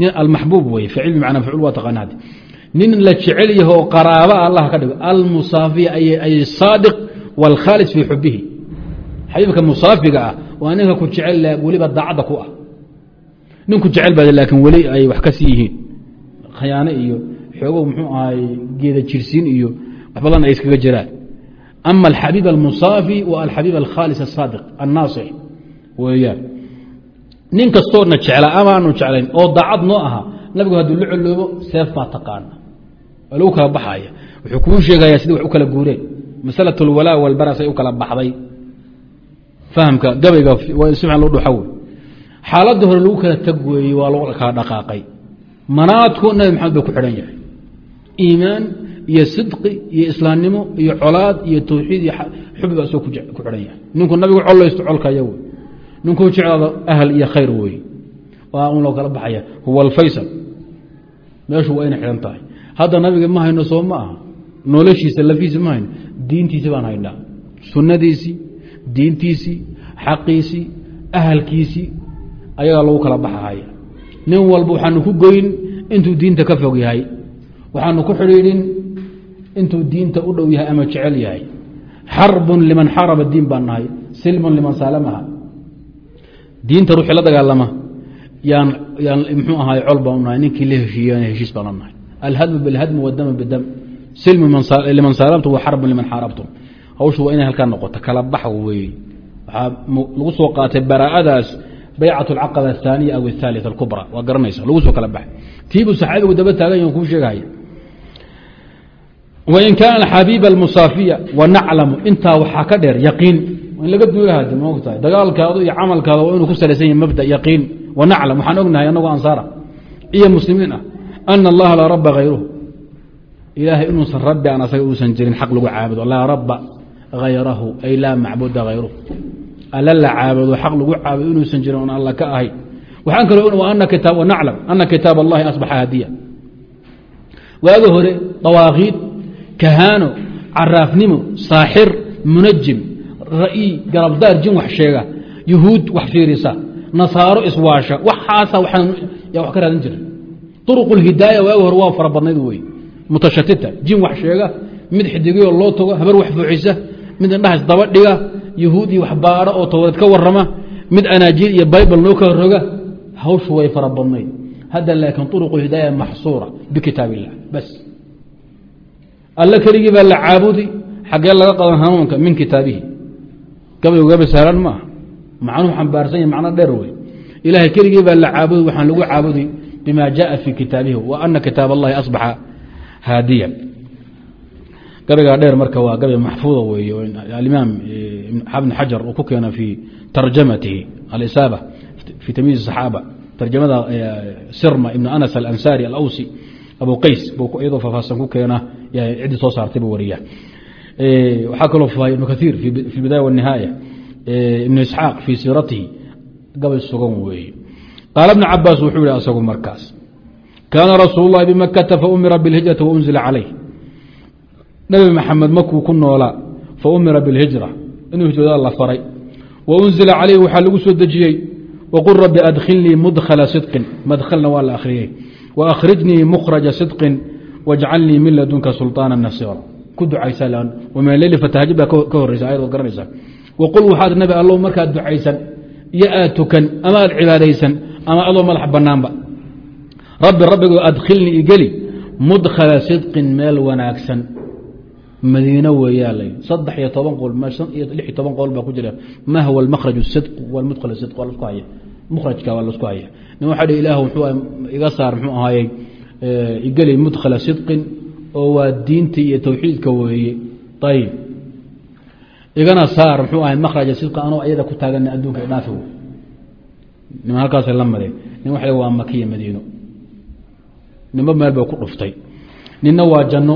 nin almaxbuub wey ficil bimacnaa mafcuul waa taqaana haddi nin la jecel yaho qaraaba allah ka dhigo almusaafiya ay saadiq wاlkhaalis fii xubihi xabiibka musaafiga ah waa ninka ku jecel weliba daacadda ku ah ninku jecel baad laakiin weli ay wax ka sii yihiin khayaano iyo xoogow muxuu ahay geeda jirsiin iyo wax badan ay iskaga jiraan ama alxabiib almusaafi wa alxabiib alkhaalis asaadiq annaasix weeyaan nin kastoona jeclaa amaanu jeclayn oo daacad noo ahaa nabigu hadduu la coloobo seef baa taqaana waa lagu kala baxaya wuxuu kuu sheegayaa sidii wax u kala guureen masalat alwalaa walbaras ay u kala baxday fahamka gabayga si fiican loo dhuxa wey xaaladda hore lagu kala tag weeye waa iimaan iyo sidqi iyo islaamnimo iyo colaad iyo tawxiid iyo xubi baa isoo ku xidhan yahay. Ninku nabigu collaysto colkaya wey ninkuu jeclaado ahl iyo khayr weeye waa un loo kala baxaya. Huwa alfaysal. Meeshu waa inay xidhan tahay. Hadda nabiga ma hayno soo ma aha. Noloshiisa lafiisa ma hayno. Diintiisi baan haynaa. Sunnadiisii diintiisii xaqiisii ahalkiisii ayagaa lagu kala baxahaya nin walba waxaanu ku goyn intuu diinta ka fog yahay. Waxaanu ku xidhiidhin intuu diinta u dhow yahay ama jecel yahay. Xarbun liman xaraba diin baan nahay silmun liman saalamaha. Diinta ruuxii la dagaalama yaan yaan mxuu ahaay col baan nahay ninkii la heshiiyana heshiis baan nahay. Alhadmu bilhadmi wadama bidam. Silmu liman saalamtum wa xarbun liman xaarabtum hawshu waa inay halkaa noqoto kala bax weeye waxaa lagu soo qaatay baraa'adaas baycat alcaqaba ahaaniya aw athaalia alkubra waa garanaysa lagu soo kala baxay tiibuu saxaabigu daba taagan yahan kuu sheegahaya wain kaana xabiiba almusaafiya wanaclamu intaa waxaa ka dheer yaqiin in laga duulahad mogtahay dagaalkaadu iyo camalkaada waa inuu ku salaysan yahay mabda yaqiin wanaclam waxaan ognahay anagoo ansaara iyo muslimiin ah ana allaha laa raba hayruhu ilaahay inuusan rabbi aan asaga uusan jirin xaq lagu caabudo laa raba hayrahu ay laa macbuda hayruhu alla la caabudo xaq lagu caabudo inuusan jirin oon alla ka ahay waxaan kaloo naclam ana kitaab allahi asbaxa hadiya waagi hore dawaaqiid kahaano caraafnimo saaxir munajim ra'i garabdaar jin wax sheega yuhuud wax fiirisa nasaaro iswaasha waxaasa wax ka raadin jira uruq اlhidaaya waagi hore waa fara badnayd wey. Mutashatita jin wax sheega mid xidigiyoo loo tago habar wax fuuxisa mid indhahaas daba dhiga yahuud iyo wax baadho oo towreed ka warama mid anaajiil iyo bible noo kala roga hawshu way fara badnayd. Hadda laakiin uruq maxsuura bikitaab bas alle keligii baa la caabudi xaggee laga qadan hanuunka min kitaabihi. Gabay gaba sahlan maaha macnuhu xambaarsan yahy macno dheer wey ilahay keligii baa la caabudi waxaan lagu caabudi bima jaءa fi kitaabihi wa ana kitaab allahi asbaxa haadiya gabaygaa dheer marka waa gabay maxfuuda weeye alimaam ibn xajar uu ku keena fi tarjamatihi alisaaba fi tamyiiz saxaaba. Tarjamada sirma ibn anas alansari alawsi abu qays buu iyadoo faahfaahsan ku keena ciddii soo saartay buu wariya waxaa kaloo fahay ibnu kaiir fi bidaaya wanihaaya ibnu isxaaq fii siiratihi gabay sugan weeye qaala ibnu cabaas wuxuu yihi asagu markaas kaana rasuul lahi bimakata faumira bilhijrati waunzila calayh nabi maxamed makuu ku noolaa faumira bilhijra inuu hijrada la faray. Waunzila calayh waxaa lagu soo dejiyey. Waqul rabi adkhilnii mudkhala sidqin madkhalna waa la akhriyey. Waakrijnii mukhraja sidqin wajcalnii min ladunka sulطaana nasiira. Ku ducaysa wamin leyli fatahajib baa ka horeysa ayad waad garanaysaa waqul waxaad nabi allow markaad ducaysan iyo aad tukan ama aad cibaadaysan ama adoo madax banaanba rabbi rabbigoo adkhilnii igeli mudkhala sidqin meel wanaagsan. Madiine weeyaa saddex iyo toban qol lix iyo toban qol baa ku jira. Ma huwa almakhraj sidq walmudkhal sidq waa lasku haya mukhrajka waa lasku haya nin waxaa dhi ilaah muxuu iga saar muxuu ahaayey igeli mudkhala sidqin oo waa diinta iyo tawxiidka weeye. Ayib igana saar muxuu ahay makhraja sidqi anoo ayada ku taagana adduunka idhaafi niman halkaasay la mareen nin waxa waa makiya madiino. Ninba meel bay ku dhuftay. Ninna waa janno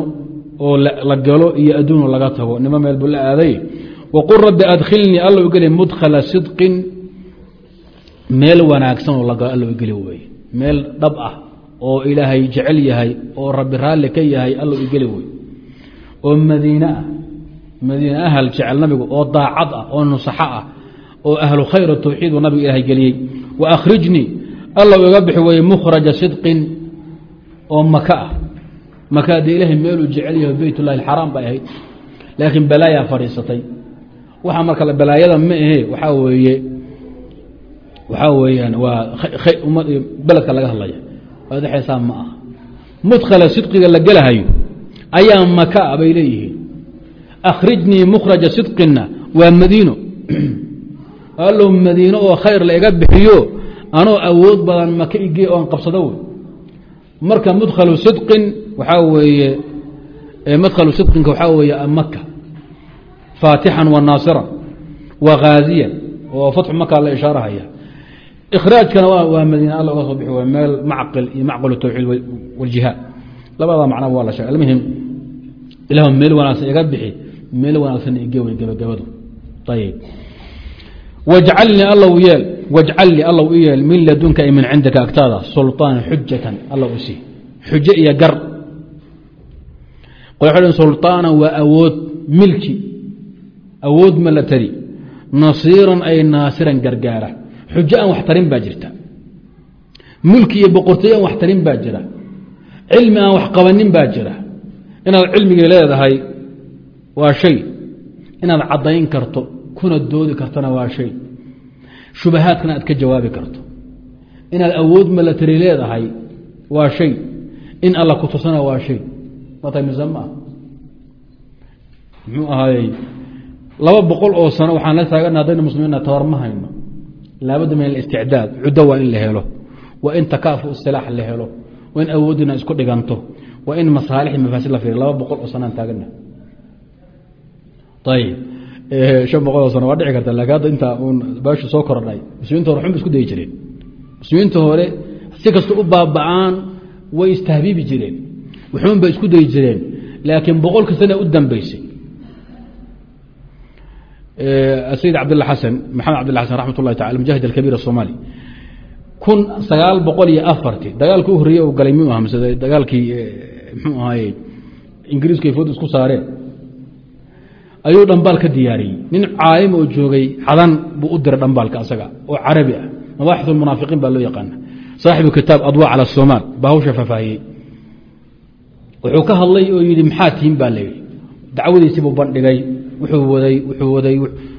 oo la galo iyo adduun laga tago. Ninba meel buu la aaday. Waqul rabbi adkhilnii alla igeli mudkhala sidqin. Meel wanaagsan oo alla igeli weye meel dhab ah oo ilaahay jecel yahay oo rabbi raalli ka yahay alla igeli wey oo madiine ah. Madiine ahal jecel nabigu oo daacad ah oo nusaxo ah oo ahlu khayr tawxiid uu nabigu ilaahay geliyey. Wa akhrijnii alla iga bixi weye mukhraja sidqin oo maka ah. Maka dee ilaahay meeluu jecel yahay beytullahi alxaraam bay ahayd. Laakiin balaayaa fadhiisatay. Waxaa marka balaayada ma ahe waxaa weeye waxaa weeyaan waa beledka laga hadlaya adexaysaa ma aha mudkhala sidqiga la gelahayo ayaa maka a bay leeyihiin. Akhrijnii mukhraja sidqina waa madiino. Allow madiino oo khayr la iga bixiyo anoo awood badan maka igee oon qabsado wey marka mudkhalu sidqin waxaa weeye madkhalu sidqinka waxaa weeye maka faatixan wa naasiran wa khaaziyan oo fatxu maka la ishaarahaya ikhraajkana waa madiine alla uga soo bixi waa meel macqil iyo macqil tawxiid waljihaad labadaa macnaba waa la sheegay almuhim ilah meel wanaagsan iga bixi meel wanaagsan ige wey gabagabadu ayib wajcalnii allow yeel wajcalnii allow i yeel min ladunka ay min cindika agtaada sulطaana xujatan allow isii xujo iyo gar qol sulطaana waa awood milki awood ma la tari nasiiran ay naasiran gargaara xujo aan wax tarin baa jirta. Mulki iyo boqortooyo aan wax tarin baa jira. Cilmi aan wax qabanin baa jira. Inaad cilmigii leedahay waa shay. Inaad caddayn karto kuna doodi kartona waa shay. Shubahaadkana aad ka jawaabi karto. Inaad awood malatari leedahay waa shay. In alla ku tusana waa shay. Mata mise maa muxuu ahaayey laba boqol oo sano waxaan la taagana haddayna muslimiina tabar ma hayno laabudda min alisticdaad cuddo waa in la helo waa in takaafu silaax la helo waa in awoodina isku dhiganto waa in masaalix mafaasid la fiiriyo laba boqol oo sanaan taagana ayib shan boqol oo sano waa dhici karta laakiin hadda intaa uun baashu soo kordhay muslimiinta hore xun ba isku dayi jireen muslimiinta hore si kasta u baaba-aan way istahbiibi jireen wuxuun bay isku dayi jireen laakiin boqolka sana u dambeysay sayid cabdilla xasan maxamed cabdilla xasan raxmat ullahi taala mujahid alkabiir asomaali kun sagaal boqol iyo afartii dagaalkii u horreeye u galay aha mise dagaalkii mxuu ahaaye ingiriisku ay food isku saareen? Ayuu dhambaal ka diyaariyey. Nin caalim oo joogay cadan buu u diray dhambaalka asaga oo carabi ah. Mabaaxith almunaafiqiin baa loo yaqaana saaxibu kitaab adwa cala somaal baa hawsha fafaahiyey wuxuu waday wuxuu waday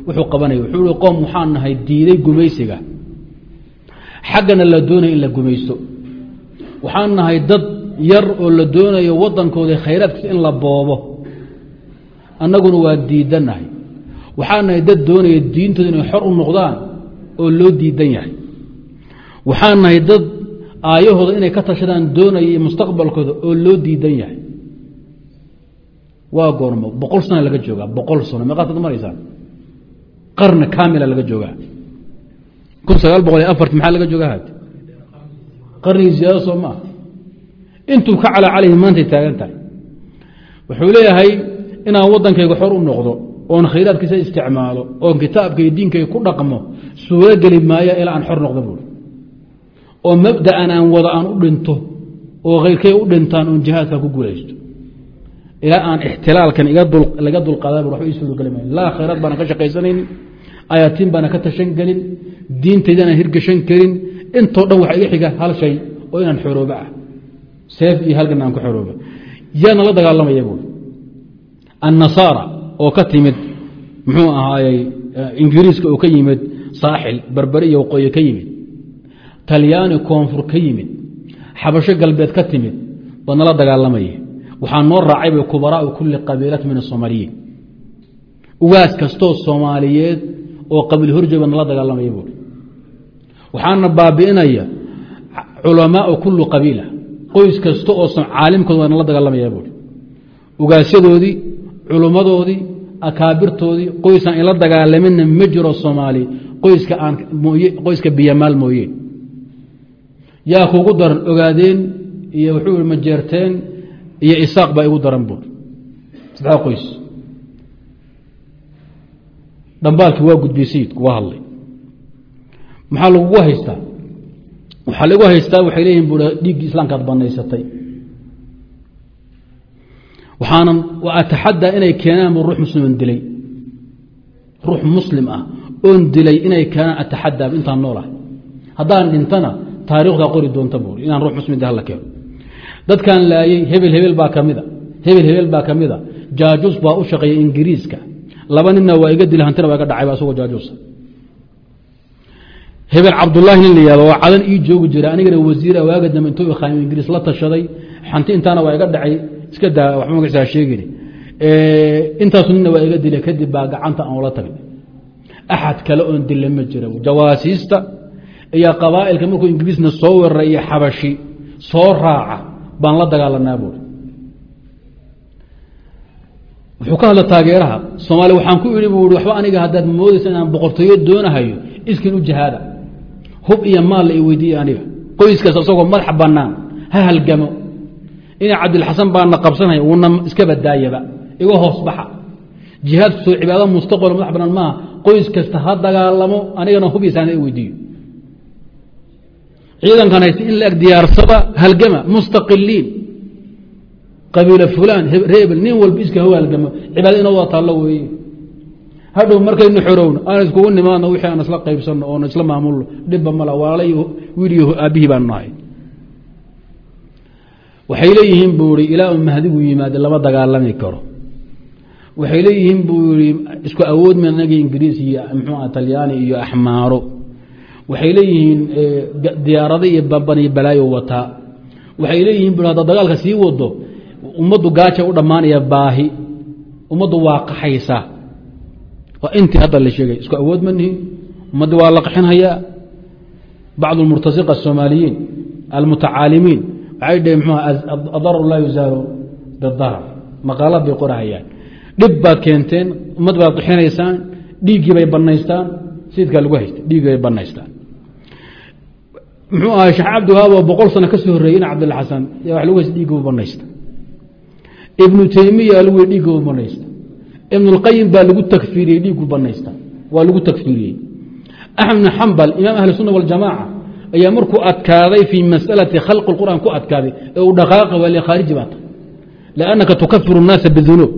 wuxuu qabanay. Wuxuu i qoom waxaan nahay diiday gumaysiga. Xaggana la doonaya in la gumaysto. Waxaan nahay dad yar oo la doonayo waddankooda khayraadkiisa in la boobo. Annaguna waa diidanahay waxaan nahay dad doonaya diintooda inay xor u noqdaan oo loo diidan yahay. Waxaan nahay dad aayahooda inay ka tashadaan doonaya mustaqbalkooda oo loo diidan yahay waa goormo. Boqol sana laga joogaa. Boqol sano. Meeqaad maraysaan qarni kaamila laga joogaa. Kun sagaal boqol iyo afarti maxaa laga joogaa had qarnigii ziyaado soo maaha intuu ka calaa calayhi maantay taagan tahay. Wuxuu leeyahay inaan waddankayga xor u noqdo oon khayraadkiisa isticmaalo oon kitaabka iyo diinkayga ku dhaqmo suuro geli maaya ilaa aan xor noqdo buuri oo mabda'an aan wada aan u dhinto oo khayrkay u dhintaan oon jihaadka ku guulaysto ilaa aan ixtilaalkan laga dulqaada waba suurogeli maayo laa khayraad baana ka shaqaysanaynin ayaatiin baana ka tashan gelin diintaydana hirgashan karin. Intoo dhan waxa iga xiga hal shay oo inaan xoroobe ah. Seef iyo halgan aan ku xorooba. Yaana la dagaalamaya buuri annasaara oo ka timid muxuu ahaayey ingiriiska oo ka yimid saaxil berberi iyo waqooyi ka yimid. Talyaani koonfur ka yimid. Xabasho galbeed ka timid baa nala dagaalamaya waxaa noo raacay kubaraau kuli qabiilat min asoomaaliyiin ugaas kastoo soomaaliyeed oo qabiil horjeeba nala dagaalamaya buuri waxaana baabi'inaya culamaau kulu qabiila. Qoys kasta oo caalimkood waa nala dagaalamaya buuri ugaasyadoodii culummadoodii akaabirtoodii qoysaan ila dagaalaminna ma jiro soomaali. Qoyska biyamaal mooye yaa kugu daran ogaadeen iyo wuxuu i majeerteen iyo isaaq baa igu daran buur. Saddex qoys? Dhambaalkii waa gudbiyey sayidku hadlay. Maxaa lagugu haystaa? Waxaa lagu haystaa waxay leeyihiin bu dhiiggii islaamkaad banaysatay waxaanan ataxadaa inay keenaan bu ruux musliman dilay. Ruux muslim ah oon dilay inay keenaan ataxadaa intaan noolahay. Haddaan dhintana taarikhdaa qori doonta buur inaan ruux muslim di keeno dadkan laayey hebel hebel baa kamida hebel hebel baa ka mida. Jaajuus baa u shaqeeya ingiriiska. Laba ninna waa iga dila hantina waa iga dhacayba asagoo jaajuusa hebel cabdulaahi nin la waa cadan ii joogi jira anigana wasiira waaga dambe intuu khaam ingiriis la tashaday. Xanti intaana waa iga dhacay. Iska daa waxba magaciisa sheegin intaasu nina waa iga dila kadib baa gacanta aan ula tagnay. Axad kale oon dila ma jira. Jawaasiista iyo qabaa'ilka markuu ingiriisna soo weeraray iyo xabashi soo raaca baan la dagaalanaa buuri wuxuu ka hadla taageeraha. Soomaaliya waxaan ku idhi buu i waxba aniga haddaad moodaysa inaan boqortooyo doonahayo iskin u jihaada. Hub iyo maal la i weydiiye aniga. Qoyskaas isagoo madax bannaan ha halgamo. Ina cabdilxasan baana qabsanaya uuna iska badaayaba iga hoos baxa. Jihaadku soo cibaado mustaqbal madax bannaan maaha qoys kasta ha dagaalamo anigana hub iyo saana i weydiiyo ciidankan haysta in la diyaarsada halgama mustaqiliin qabiila fulaan reebel nin walba iska ho halgamo cibaado ina wada taallo weeye. Hadhow markaynu xorowno aan iskugu nimaadno wixii aan isla qaybsanno oon isla maamulno dhibba mala walaala wiiliyo aabbihii baanu nahay. Waxay leeyihiin buu ihi ilaa u mahdigu yimaade lama dagaalami karo. Waxay leeyihiin buu yihi isku awoodmi anagii ingiriis iyo mxuu talyaani iyo axmaaro waxay leeyihiin diyaarado iyo baban iyo balaayo wataa. Waxay leeyihiin bu hadda dagaalka sii wado ummaddu gaaja u dhammaanaya baahi. Ummaddu waa qaxaysa. Waa intii hadda la sheegay isku awood ma nihin. Ummaddi waa la qaxinhayaa bacd murtasiqa الsoomaaliyiin almutacaalimiin. Waxay dhaheen mxu adarar laa yuzaalu bidarar maqaalad bay qorahayaan. Dhib baad keenteen ummad baad qixinaysaan dhiiggii bay banaystaan sayidkaa lagu haysta dhiiggii bay banaystaan muxuu ahay sheekh cabdiwahaab oo boqol sano ka soo horreeyey in cabdilla xasan yaa wax lagu haysta dhiiggi u banaysta ibnu teymiya lagu dhiigga u banaysta ibn اlqayim baa lagu takfiiriyey dhiiggu banaysta waa lagu takfiiriyey axmed bn xambal imaam ahli الsuna waljamaaca ayaa markuu adkaaday fii masalati khalqi اqur'an ku adkaaday ee uu dhaqaaqa waa khaariji baa tahay lanaka tukafiru الnaasa bidunuub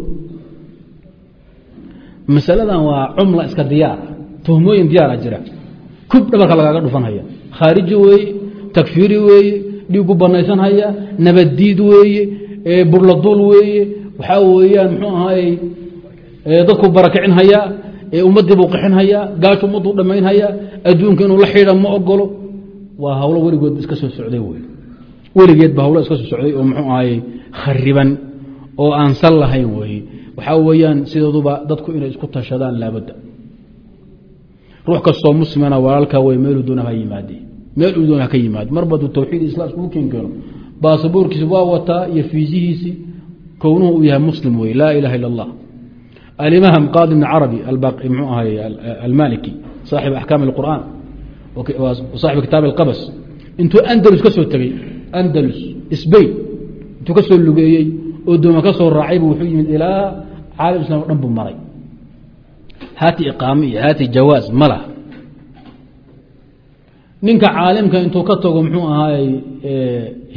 masaladan waa cumla iska diyaar tuhmooyin diyaara jira kub dhabarka lagaaga dhufanhaya khaariji weeye takfiiri weeye dhiigu banaysanhaya nabaddiid weeye burladuul weeye waxaa weeyaan mxuu ahaay dadku barakicinhayaa ummadii buu qixinhayaa gaashu ummaduu dhammaynhayaa adduunka inuu la xidha ma ogolo waa hawlo weligoodba iska soo socday wey weligeedba hawlo iska soo socday oo muxuu ahaay khariban oo aan sal lahayn weeye waxaa weeyaan sidooduba dadku inay isku tashadaan laabadda ruux kastoo muslimana walaalkaa wey meeluu doona ha yimaade meel uu doona ha ka yimaade mar baduu tawxiid islam iskugu keen keeno baasaboorkiisi waa wataa iyo fiisihiisi kownuhu uu yahay muslim wey laa ilaha illa allah alimaam qaadi bn carabi mxuu ahay almaliki saaxib axkaam اlqur'an saaxib kitaab اlqabas intuu andalus ka tegey andalus sbain intuu ka lugeeyey oo dooma ka soo raacaybu wuxuu yimid ilaa caalam islam o dhan buu maray haati iqaamo iyo haati jawaaz ma laha. Ninka caalimka intuu ka tago muxuu ahaay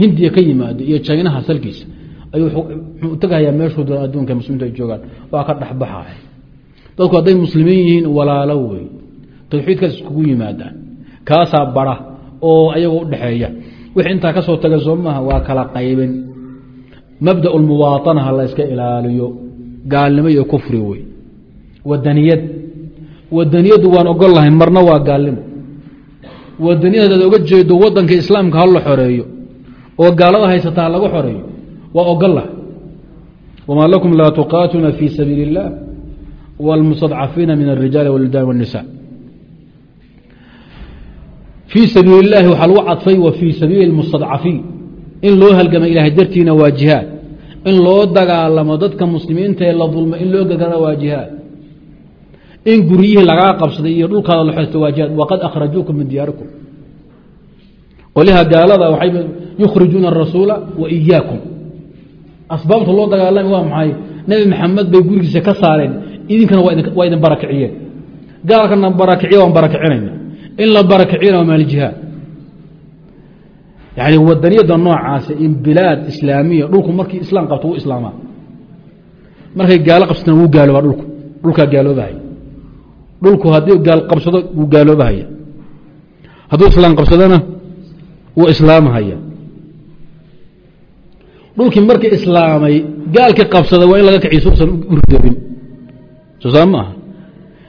hindiya ka yimaado iyo jaynaha salkiisa ayuu muxuu tegahayaa meeshuu doon adduunka muslimiintu ay joogaan waa ka dhexbaxaya dadku hadday muslimiin yihiin walaalo wey tawxiidkaas iskugu yimaadaan kaasaa bara oo ayagoo udhexeeya wixii intaa ka soo taga soo waa kala qaybin. Mabda lmuwaatana ha ilaaliyo gaalnimo iyo kufri wey wadaniyad wadaniyaddu waan ogol lahay marna waa gaalnimo wadaniyad hadaad oga jeedo wadanka islaamka ha la xoreeyo oo gaalada haysata ha laga xoreeyo waa ogol lahay wamaa lakum laa tuqaatuna fi sabiili اllah wاlmustadcafiina min الrijaali wاlwildaan wالnisa fii sabiili اllahi waxaa lagu cadfay wa fii sabiili اlmustadcafiin in loo halgama ilahay dartiina waa jihaad in loo dagaalamo dadka muslimiinta ee la dulmo in loo gargara waa jihaad in guryihii lagaa qabsaday iyo dhulkaada la waa waqad akhrajuukum min diyaarikum. Qoliha gaalada waxay yukhrijuuna arasuula wa iyaakum asbaabta loo dagaalami waa maxay? Nebi maxamed bay gurigiisa ka saareen idinkana waa idin barakiciyeen. Gaalkana barakiciya waan barakicinayna in la barakiciyana waa maaljihaad yani wadaniyada noocaasa in bilaad islaamiya dhulku markii islaam qabto wuu islaamaa. Markay gaalo qabsatana wuu gaaloobaa dhulku. Dhulkaa gaaloobahaya dhulku haddii gaal qabsado wuu gaaloobahaya. Hadduu islaam qabsadona wuu islaamhaya dhulkii markii islaamay gaalkii qabsaday waa in laga kiciy suusan u ridoobin soo ma aha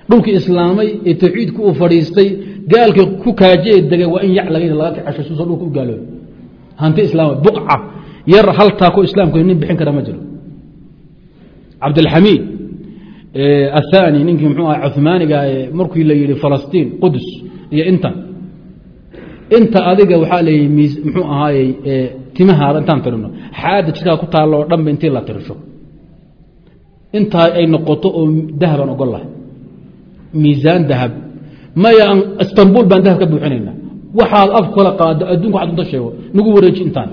dhulkii islaamay ee tawxiidku uu fadhiistay gaalkii ku kaaje ee degay waa in yac laga laga kicasho suusan dhulka u gaaloobin. Hanti islaam buqca yar haltaa ku islaamku nin bixin kara ma jiro. Cabdilxamiid athani ninkii mxuu aha cumaaniga markii la yihi falastiin qudus iyo intan inta adiga waxaa la muxuu ahaayey timahaada intaan tirino. Xaada jidkaa ku taalla oo dhanba intii la tirisho intaa ay noqoto oo dahabaan ogol lahay. Miisaan dahab. Maya istanbul baan dahab ka buuxinayna. Waxaad af kala qaado adduunka waxad unta sheego. Nagu wareeji intaan.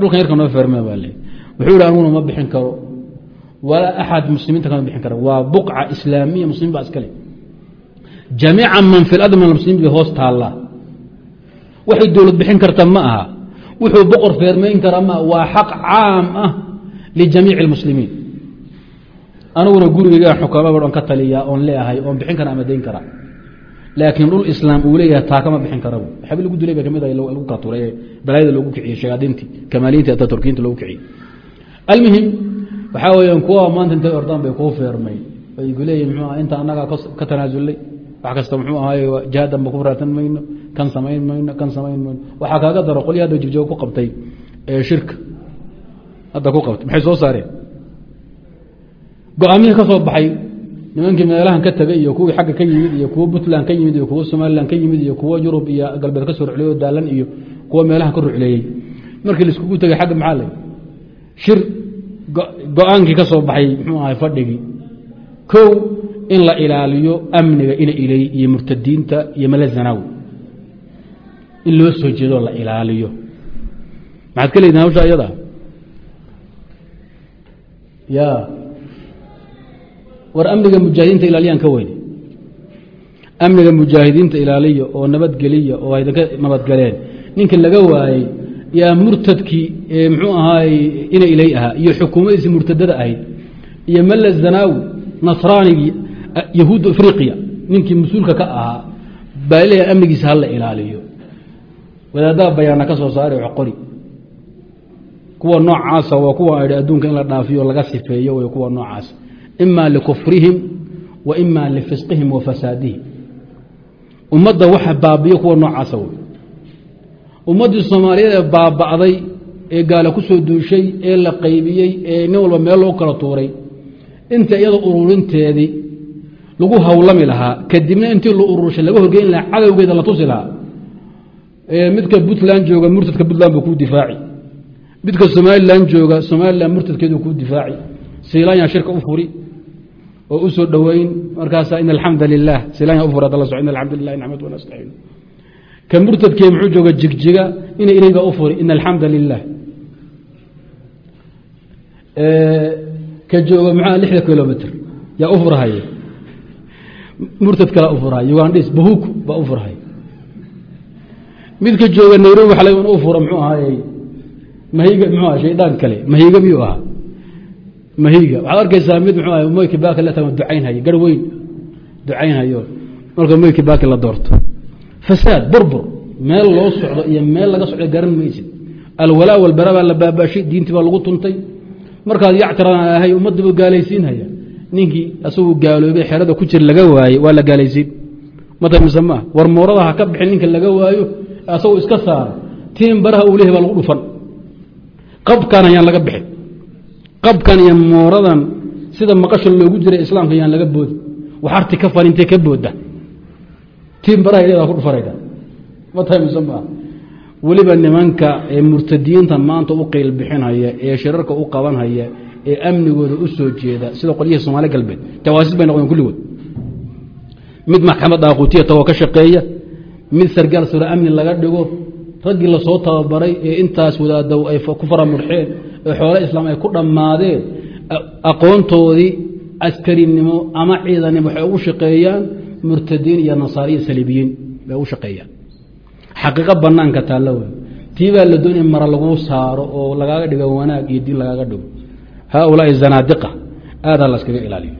Dhulkan yarka noo ferme baa le bixin karo walaa axad muslimiinta kama bixin kara waa buqca islaamiya muslimiin baa iskale jamiica man fi lard min almuslimiin bay hoos taallaa waxay dowlad bixin karta ma aha wuxuu boqor feermayn kara maaha waa xaq caam ah lijamiici اlmuslimiin aniguna gurigeyga xukaamaba on ka taliyaa oon leeahay oon bixin kara ama dayn kara laakiin dhul islaam uu leeyahay taa kama bixin kara waxabi lagu dilay ba ka mid lagu katuray balaayada loogu kiciyey shayaadiintii kamaaliintii ata turkiinta loogu kiciyey almuhim waxaa weyaan kuwa maanta intay ordaan bay kuu feermay ay ku leeyihiin mxuu inta annagaa ka tanaasulay wax kasta muxuu ahaay jihaadan ba ku raatan mayno kan samayn mayno kan samayn mayno. Waxaa kaaga daro qolya hadda jibjabo ku qabtay shirka hadda ku qabtay. Maxay soo saareen? Go'aamihii ka soo baxay nimankii meelahan ka tegay iyo kuwii xagga ka yimid iyo kuwo puntland ka yimid iyo kuwo somalilan ka yimid iyo kuwo yurub iyo galbeed ka soo rucleeyey daalan iyo kuwo meelahan ka rucleeyey markii laiskugu tegay xagga maxaa la shir go'aankii ka soo baxay muxuu ahay fadhigii. Kow in la ilaaliyo amniga ina ilay iyo murtadiinta iyo malazanawi in loo soo jeedoo la ilaaliyo. Maxaad ka leedihin hawsha iyada? Ya war amniga mujaahidiinta ilaaliyaan ka weyne amniga mujaahidiinta ilaaliya oo nabadgeliya oo aydanka nabadgaleen. Ninka laga waayey yaa murtadkii muxuu ahaay ina ilay ahaa iyo xukuumadiisi murtadada ahayd iyo mala zanaawi nasraanigii yahuud afriqiya ninkii mas'uulka ka ahaa baa leeyahay amnigiisa hala ilaaliyo. Wadaadaha bayaana ka soo saari qori kuwa noocaasa waa kuwa idhi adduunka in la dhaafiyo laga sifeeyo way kuwa noocaasa ima likufrihim wa ima lifisqihim wa fasaadihim. Ummadda waxa baabiyo kuwa noocaasa wey ummaddii soomaaliyeed ee baaba'day ee gaala ku soo duushay ee la qaybiyey ee nin walba meel loo kala tuuray inta iyada ururinteedii lagu hawlami lahaa. Kadibna intii la ururshay laga horgeyn lahaa cadowgeeda la tusi lahaa. Midka puntland jooga murtadka puntland buu kuu difaaci. Midka somalilan jooga somalilan murtadkeedu kuu difaaci. Siilanya shirka u furi oo u soo dhoweyn. Markaasa in alxamda lilah silanya u la soco in alxamdu lilah nacmad wanastaciin ka murtadkee muxuu jooga jigjiga? Ina ilayga u furi. In alxamda lilah ka jooga maxaa lixda kilomitr yaa u furhaya murtad kala u furhaya ugandhis bahuku baa u furhaya midka jooga nairobi laga u fura muxuu ahaayey mahiga muxuu aha shaydaan kale. Mahiga miyuu ahaa. Mahiga waxaad arkaysaa mid muxuu ahay moyki baaki la tago ducaynhayo gar weyn. Ducaynhayo marka moyki baaki la doorto fasaad burbur meel loo socdo iyo meel laga socdo garan maysid. Alwalaa walbara baa la baabaashay diintii baa lagu tuntay. Markaad yactiraan ahay ummadda buu gaalaysiinhaya ninkii asaguu gaaloobay xerada ku jir laga waaye waa la gaalaysiin. Mata mise maa war moorada ha ka bixin ninka laga waayo asagoo iska saara tiin baraha uu lehay baa lagu dhufan. Qabkan ayaan laga bixin. Qabkan iyo mooradan sida maqasha loogu jiray islaamka ayaan laga boodi waxarti ka farintay ka booda tiin baraha ilaa ku dhufanayda mata mise maa weliba nimanka ee murtadiyiinta maanta u qeyl bixinhaya ee shirarka u qabanhaya ee amnigooda u soo jeeda sida qolyihii soomaali galbeed jawaasiis bay noqdeen kulligood mid maxkamad daaquutiya tagoo ka shaqeeya mid sargaal sura amni laga dhigo raggii la soo tababaray ee intaas wadaadow ay ku faramudxeen ee xoole islaam ay ku dhammaadeen aqoontoodii askarinimo ama ciidanimo waxay ugu shaqeeyaan murtadiin iyo nasaariya saliibiyiin bay ugu shaqeeyaan. Xaqiiqo banaanka taalla wey tii baa la doon in mara laguu saaro oo lagaaga dhigo wanaag iyo diin lagaaga dhigo. Haaulaai zanaadiqa aadaa la iskaga ilaaliyo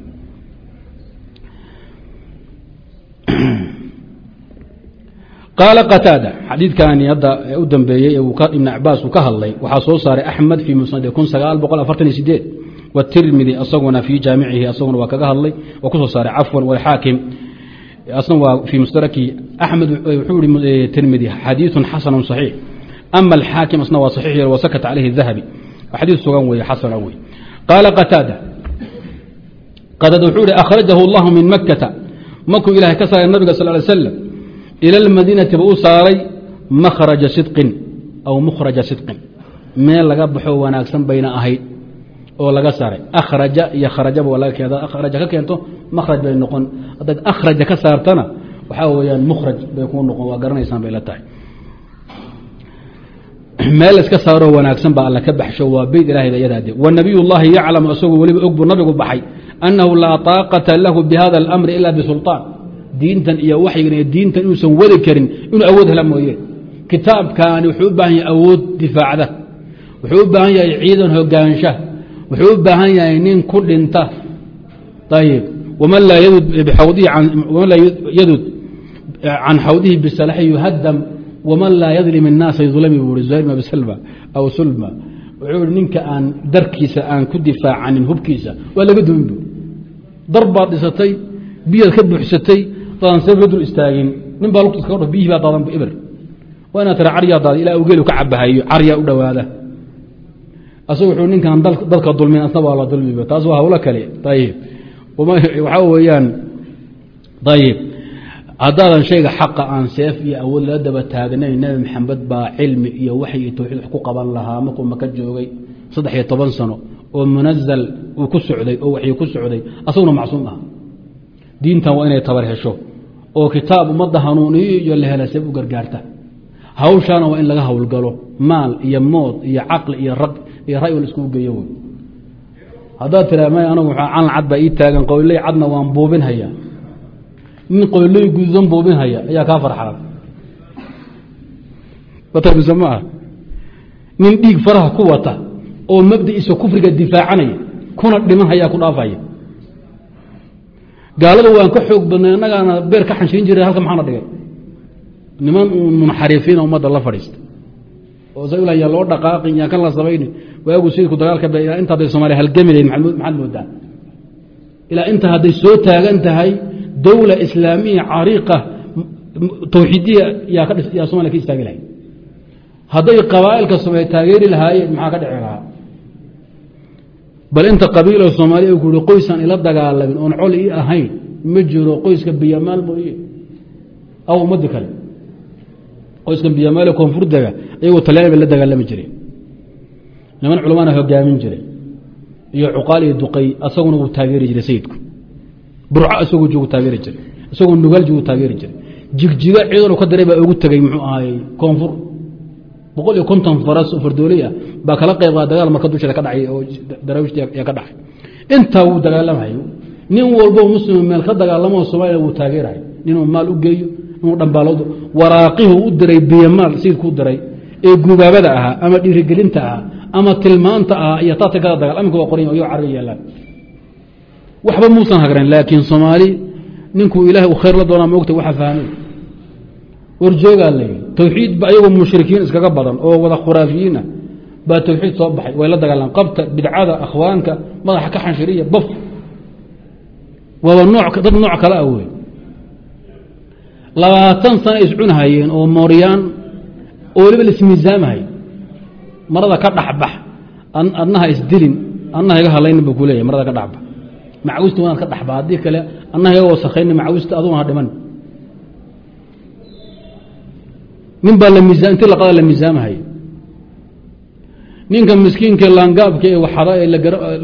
qaala qataada xadiidkani hadda u dambeeyey ibn cabaas uu ka hadlay waxaa soo saaray axmed fii musnadi kun sagaal boqol afartan iyo sideed watirmidi asaguna fii jaamicihi asaguna waa kaga hadlay waa ku soo saaray cafwan walxaakim asna waa fii mustaraki axmed wuxuu ihi tirmidi xadiiثu xasanu صaxiix ama alxaakim asna waa saxiix yar wasakata calayhi dahabi xadiid sugan weeye xasana wey qaala qataada qataada wuxuu ihi akhrajahu اllahu min makata makuu ilahay ka saaray nabiga sal ly slam ila اlmadiinati ba u saaray makhraja sidqin aw mukhraja sidqin meel laga baxo wanaagsan bayna ahayd oo laga saaray. Akhraja iyo kharajaba waa laga keena akhraja ka keento makhraj bay noqon. Haddaad akhraja ka saartana waxaa weeyaan mukhraj bay kuu noqon. Waa garanaysaan bay la tahay. Meel iska saaroo wanaagsan baa alla ka baxsho. Waa beyt ilahayda iyadaade wanabiy llahi yaclamu isagoo weliba og nabigu baxay annahu laa taaqata lahu bihada alamri ila bisulطaan diintan iyo waxyigan iyo diintan inuusan wadi karin inuu awood hela mooye. Kitaabkaani wuxuu u baahan yahay awood difaacda. Wuxuu u baahan yahay ciidan hogaansha wuxuu u baahan yahay nin ku dhinta. Ayib waman laa yadud can xawdihi bisalaxi yuhadam waman laa yadlim الnaasa yudlami buu i zuhayr bn aw sulma. Wuxuu i ninka aan darkiisa aan ku difaacanin hubkiisa waa laga dumin bu dar dhisatay biyaad ka buuxsatay daadan seef dul istaagin nin baa lugta iskaga dho biyihii baa daadan ibr waa inaad tira caryaa daada ilaa ugeelu ka cabahayo caryaa u dhowaada asagu wuxuu ninkan dadka dulmin asna waa la dulmiba taas waa hawlo kale. Ayib waxaa weeyaan ayib haddaadan shayga xaqa aan seef iyo awood lala daba taagnayn nebi maxamed baa cilmi iyo waxyi iyo tawxiid wax ku qaban lahaa markuu maka joogay saddex iyo toban sano oo munazal uu ku socday oo waxyi ku socday. Asaguna macsuum ah. Diintan waa inay tabar hesho oo kitaab ummadda hanuuniyo iyo la hela seef u gargaarta. Hawshaana waa in laga howlgalo maal iyo mood iyo caqli iyo rag iyo ray la iskugu geeyo wey haddaad tiraa may anagu calan cad baa ii taagan qoyley cadna waan buubin hayaa. Nin qoyley gududan buubin haya ayaa kaa farxaa batmise ma ah nin dhiig faraha ku wata oo mabdiisa kufriga difaacanaya kuna dhiman hayaa ku dhaafaya. Gaalada waan ka xoog badnay annagaana beer ka xanshirin jiray halka maxaana dhigay? Niman munxarifiina ummadda la fadhiista oo sa yaa loo dhaqaaqi yaa kan la samayni waagu sayidku dagaalka be ilaa inta hadday somaaliya halgami lahayd maxaad moodaa? Ilaa inta hadday soo taagan tahay dowla islaamiya cariiqa tawxiidiya yaa somaliya ka istaagi lahayd. Hadday qabaa'ilka somaaliya taageeri lahaayeen maxaa ka dhici lahaa? Bal inta qabiilo soomaaliya ku yihi qoysaan ila dagaalamin oon col ii ahayn ma jiro qoyska biyamaal mooye aw ummaddi kale qoyskan biyamaale koonfurdega iyagoo talyaani bay la dagaalami jireen niman culamaana hogaamin jiray. Iyo cuqaal iyo duqay asaguna wuu taageeri jiray sayidku. Burco isagoo joogu taageeri jiray. Isagoo nugaal joogu taageeri jiray. Jigjiga ciidan ka diray baa ugu tegey muxuu ahaay koonfur boqol iyo konton faras oo ah baa kala qayb qa dagaal marka dusheeda ka dhacay oo daraawiishta yaa ka dhacay. Intaa wuu dagaalamahayo nin walbo muslim meel ka dagaalamoo soomaliya wuu taageerahay ninuu maal u geeyo inuu dhambaaloodo waraaqihu u diray biyamaal sayidku u diray ee gubaabada ahaa ama dhiirigelinta ahaa ama tilmaanta ahaa iyo tatikada dagaal aminka waa qoran yo carga yeelaan waxba muusan hagrayn laakiin soomaali ninkuu ilaahay u khayr la doonaa moogta waxa fahmay warjoogaa la yidhi tawxiid ba ayagoo mushrikiin iskaga badan oo wada khuraafiyiinah baa tawxiid soo baxay. Way la dagaalaan qabta bidcada akhwaanka madaxa ka xanshiriya baf waaba dad nooc kale ah wey labaatan sana iscunhayeen oo mooryaan oo weliba laismiisaamahay marada ka dhaxbax adnaha isdilin. Adnaha iga halaynin buu ku marada ka dhaxbax macawista wanaad ka dhaxba haddii kale adnaha iga wasakaynin macawista aduguna ha dhiman. Nin baa intii laqada la miisaamahay ninka miskiinka laangaabka ee waxada ee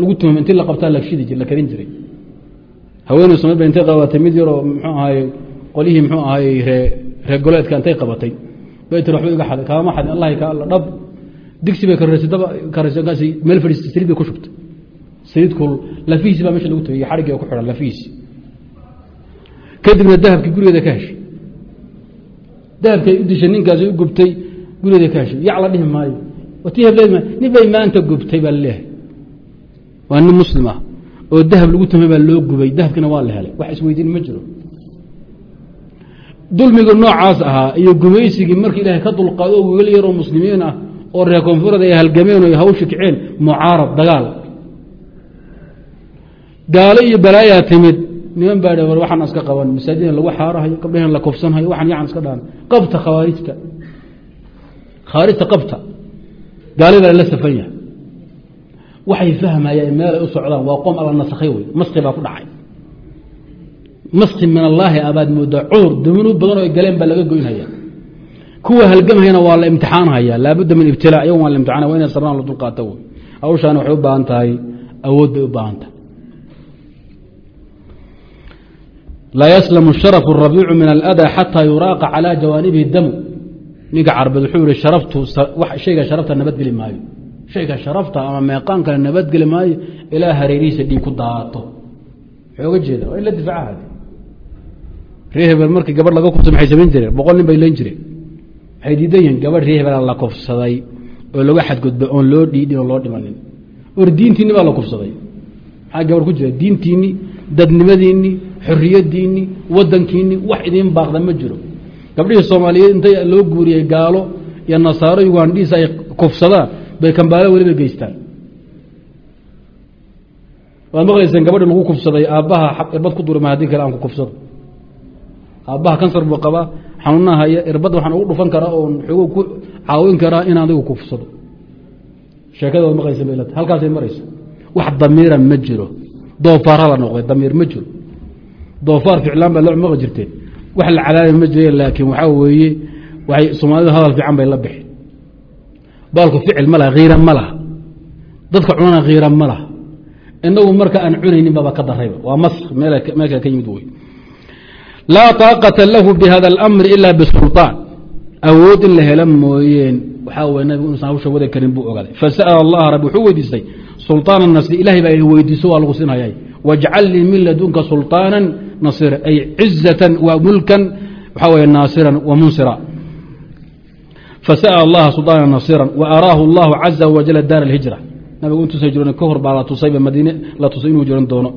lagu tuhmay intii la qabtaa la shidi la karin jiray. Haweeney somayd ba intay qabatay mid yaroo muxuu ahaay qolyihii muxuu ahaay ree reer goleedka intay qabatay. Bay tir waxba iga xaday kaama xadin allahi ka alla dhab. Digsi bay markaasi meel fadhiistay saliid bay ku shubtay. Saliid kul lafihiisi baa meesha lagu tagay xadhiggii ku xidhan lafihiisi kadibna dahabkii gurigeeda ka heshay. Dahabkay u dishay ninkaasay u gubtay gurigeeda ka heshay. Yac dhihi maayo. Ti nin bay maanta gubtay baa la leeyahay waa nin muslim ah oo dahab lagu tumay baa loo gubay dahabkina waa la helay. Wax isweydiin ma jiro dulmiga noocaas ahaa iyo gumaysigii markii ilaahay ka dulqaado wiil yaroo muslimiin ah oo reer koonfurada ay halgameen o hawsha kiceen mucaarad dagaal. Gaalo iyo balaayaa timid. Niman baa war waxaan iska qaban masaajida lagu xaarahayo gabdhahan la kofsanhayo waxaan yacan iska dhaan qabta khawaarijta. Khawaarijta qabta. Gaali baa la safan yahay. Waxay fahmayaan meelay u socdaan waa qoom alla nasakhay wey maski baa ku dhacay maski min allaahi abaad moodaa cudur dunuub badan oo galeen baa laga goynhaya kuwa halgamhayana waa la imtixaanhaya laabudda min ibtilaa iyagu waa la imtixaanaya waa inay sarnaan la dulqaato wey hawshaani waxay u baahan tahay awood bay u baahan tahay. Laa yaslamu sharafu rabiicu min aladaa xataa yuraaqa calaa jawaanibihi damu. Ninka carbeed wuxuu yihi sharaftu shayga sharafta nabadgeli maayo. Shayga sharafta ama meeqaan kale nabadgeli maayo ilaa hareerihiisa dhiig ku daato. Wuxuu oga jeeda waa in la difaaca ree hebel markii gabadh laga kufsay maxay samayn jireen? Boqol nin bay leen jireen. Waxay diidan yihiin gabadh ree hebela la kufsaday oo laga xadgudbay oon loo dhiidhin oo loo dhimanin. Or diintiinni baa la kufsaday. Maxaa gabadh ku jira diintiinni dadnimadiinni xoriyadiinni wadankiinni wax idiin baaqda ma jiro. Gabdhihii soomaaliyeed intay loo guuriyey gaalo iyo nasaaro ugandhiis ay kufsadaan bay kambaalo weliba geystaan. Waad maqlayseen gabadhi lagu kufsaday aabbaha irbad ku durma haddii kale aan ku kufsado aabbaha kansar buu qabaa xanuunaha haya irbadda waxaan ugu dhufan karaa oon xooguu ku caawin karaa in adigu kufsado. Sheekada waad maqlaysen bay halkaasay maraysa wax damiira ma jiro. Doofaara la noqday damiir ma jiro. Doofaar ficlaan baa loo maqi jirteen. Wax la cadaabay ma jire laakiin waxaa weeye waxay soomaalidu hadal fiican bay la bixi baalku ficil ma laha hiira ma laha. Dadka cunana hiira ma laha. Inagu marka aan cunaynin baba ka darayba waa mas meel kale ka yimid wey laa طaaqata lahu bihada اlamri ila bisulطaan awood in la hela mooyeen waxaa wey nabigu inuusan hawsha wada karin buu ogaaday fasa'ala allaha rabbi wuxuu weydiistay sulطaana nasri ilahay baa weydiiso waa lagu siinhayay wajcal lii min ladunka sulطaana nasira ay cizatan wa mulkan waxaa wey naasiran wa munsira fasa'ala allaha sulطaana nasiran wa araahu allahu caza wajala daar اlhijra nabigu intuusan jiran ka hor baa la tusayba madiine la tusay inuu jiran doono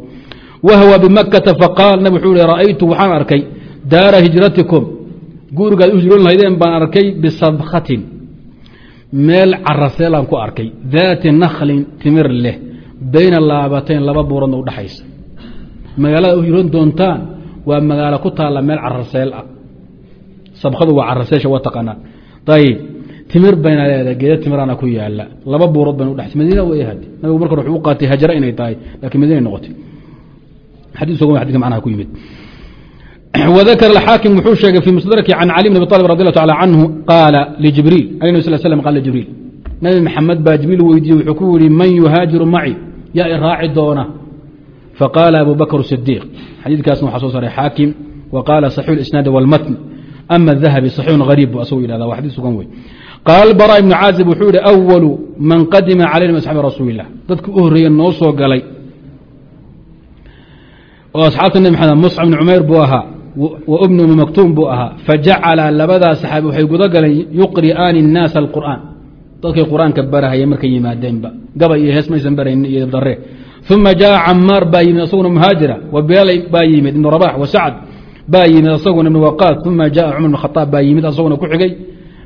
wahwa bimakata faqaal nabig wuxuu hi ra'aytu waxaan arkay daara hijratikum gurigaad u hijroon lahaydeen baan arkay bisabkhatin meel caraseelaan ku arkay daati nakhlin timir leh bayna laabatayn laba buuradna udhaxaysa magaalada u hijroon doontaan waa magaalo ku taalla meel caraseel ah sabkhadu waa caraseesha waa taqaanaan ayib timir bayna leedahay geeda timiraana ku yaalla laba buurood bayna udhaxaysa madiina way hadi nabigu marka wuxuu u qaatay hajra inay tahay laakiin madiinay noqotay xadiiska macnaha ku yimid وذkر الحاkم wuxuu sheegay في msdrki عن علي بن أبي طالب رضي الله تعالى عنه قاaل لجiبريل النب صل سلم قال لجiبريل نبي محمد baa جiبريل weydiiye wuxuu ku yihi mن يhاaجiر معي yaa i raaci doona فقاaل أبو بكر الصديق xadيiثkaasna waxaa soo saray xاakم وقاaل صحيح الإسناaد والمتن أما الذهبي صحيح غريب bu asgu yihahda wa xadيث sugan wey قاaل البراء بن cاaزب wuxuu yihi أول maن qadima عalayna من أصحاabi رasuuل اللah dadki u horeeye noo soo galay oo asxaabta nebi maxamed muscab ibni cumayr buu ahaa wa ibnu ummi maktuum buu ahaa fajacala labadaa saxaabi waxay guda galeen yuqri'aani innaasa alqur'aan. Dadkay qur'aanka barahaya markay yimaadeenba gabay iyo hees maysan baraynin iyo darre. Uma jaa'a camaar baa yimid asaguna muhaajira wa bilaal baa yimid ibnu rabax wa sacd baa yimid asaguna ibnu waqaas uma jaa'a cumar ibn khataab baa yimid asaguna ku xigay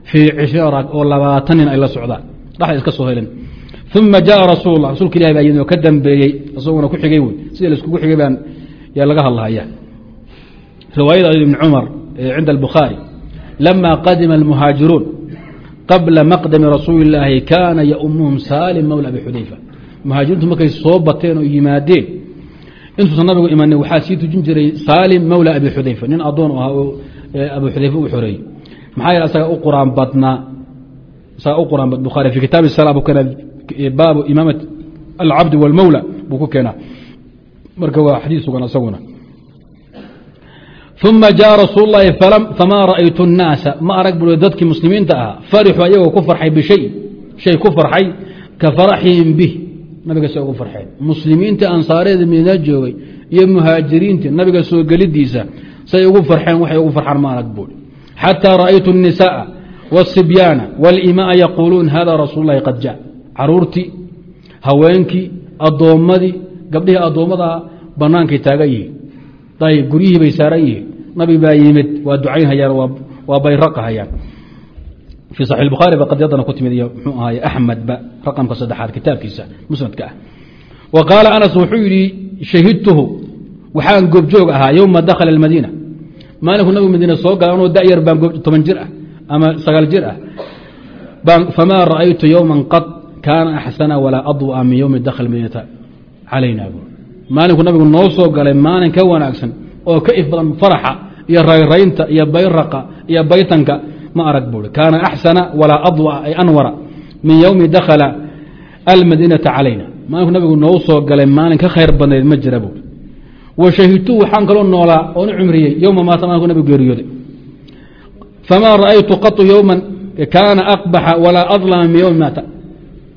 fii cishara oo labaatan nin ay la socdaan. Dhexda iska soo helen uma jaa'a rasuul rasuulka ilahi baa yimid oo ka dambeeyey asaguna ku xigay wey sida laiskugu xigay baan yaa laga hadlahaya riwaayada ibn cumar cinda الbukhaarي lama qadima الmuhaajiruun qabla maqdami rasuuli اllaahi kaana yaumuhum salim mawla abi xudayfa muhaajiriintu markay soo bateen oo yimaadeen intuusan nabigu imanin waxaa sii tujin jiray salim mawla abi xudayfa nin adoon ahaa oo abu xudayfa u xoreeyey maxaa yeele asaga u quraan badnaa isaga u quraan bad bukhaari fi kitaabi sala buu keena baabu imaamat alcabdi wاlmawla buu ku keenaa marka waa xadiis sugan isaguna uma jaءa rasuul اlahi famaa ra'aytu الnaasa ma arag bu dadkii muslimiinta ahaa farixuu ayagoo ku farxay bishay shay ku farxay ka faraxihim bih nabiga say ugu farxeen muslimiintii ansaareeda miina joogay iyo muhaajiriintii nabiga soo gelidiisa say ugu farxeen waxay ugu farxaan ma arag buui xatىa ra'aytu الnisaaءa wالsibyaana wاlimaaa yaquuluun hada rasuul اlahi qad jaء caruurtii haweenkii addoommadii gabdhihii addoommadaha banaankay taagan yihiin. Ayb guryihii bay saaran yihiin. Nabi baa yimid waa ducaynhayaan waa bayraqahayaan fii saxi bukhaari ba qadiyadana ku timid iyo mxuu ahaay axmedba raqamka saddexaad kitaabkiisa musnadka ah. Wa qaala anas wuxuu yidhi shahidtuhu waxaan goobjoog ahaa yowma dakhala almadiina. Maalinku nabigu madiina soo gala anoo dayar baan toban jir ah ama sagaal jir ah famaa ra'aytu yowma qad kaana axsana walaa adwa'a min yowmi dakhala madiinata calayna bu maalinku nabigu noo soo galay maalin ka wanaagsan oo ka if badan faraxa iyo rayraynta iyo bayraqa iyo baytanka ma arag buui kaana axsana walaa adwa ay anwara min yowmi dakhala almadiinata calayna. Maalinku nabigu noo soo galay maalin ka khayr badnayd ma jira buui wa shahidtu waxaan kaloo noolaa oon u cumriyey yowma maata maalinku nabigu geeriyooday. Famaa ra'aytu qatu yowman kaana aqbaxa walaa adlama min yowmi maata.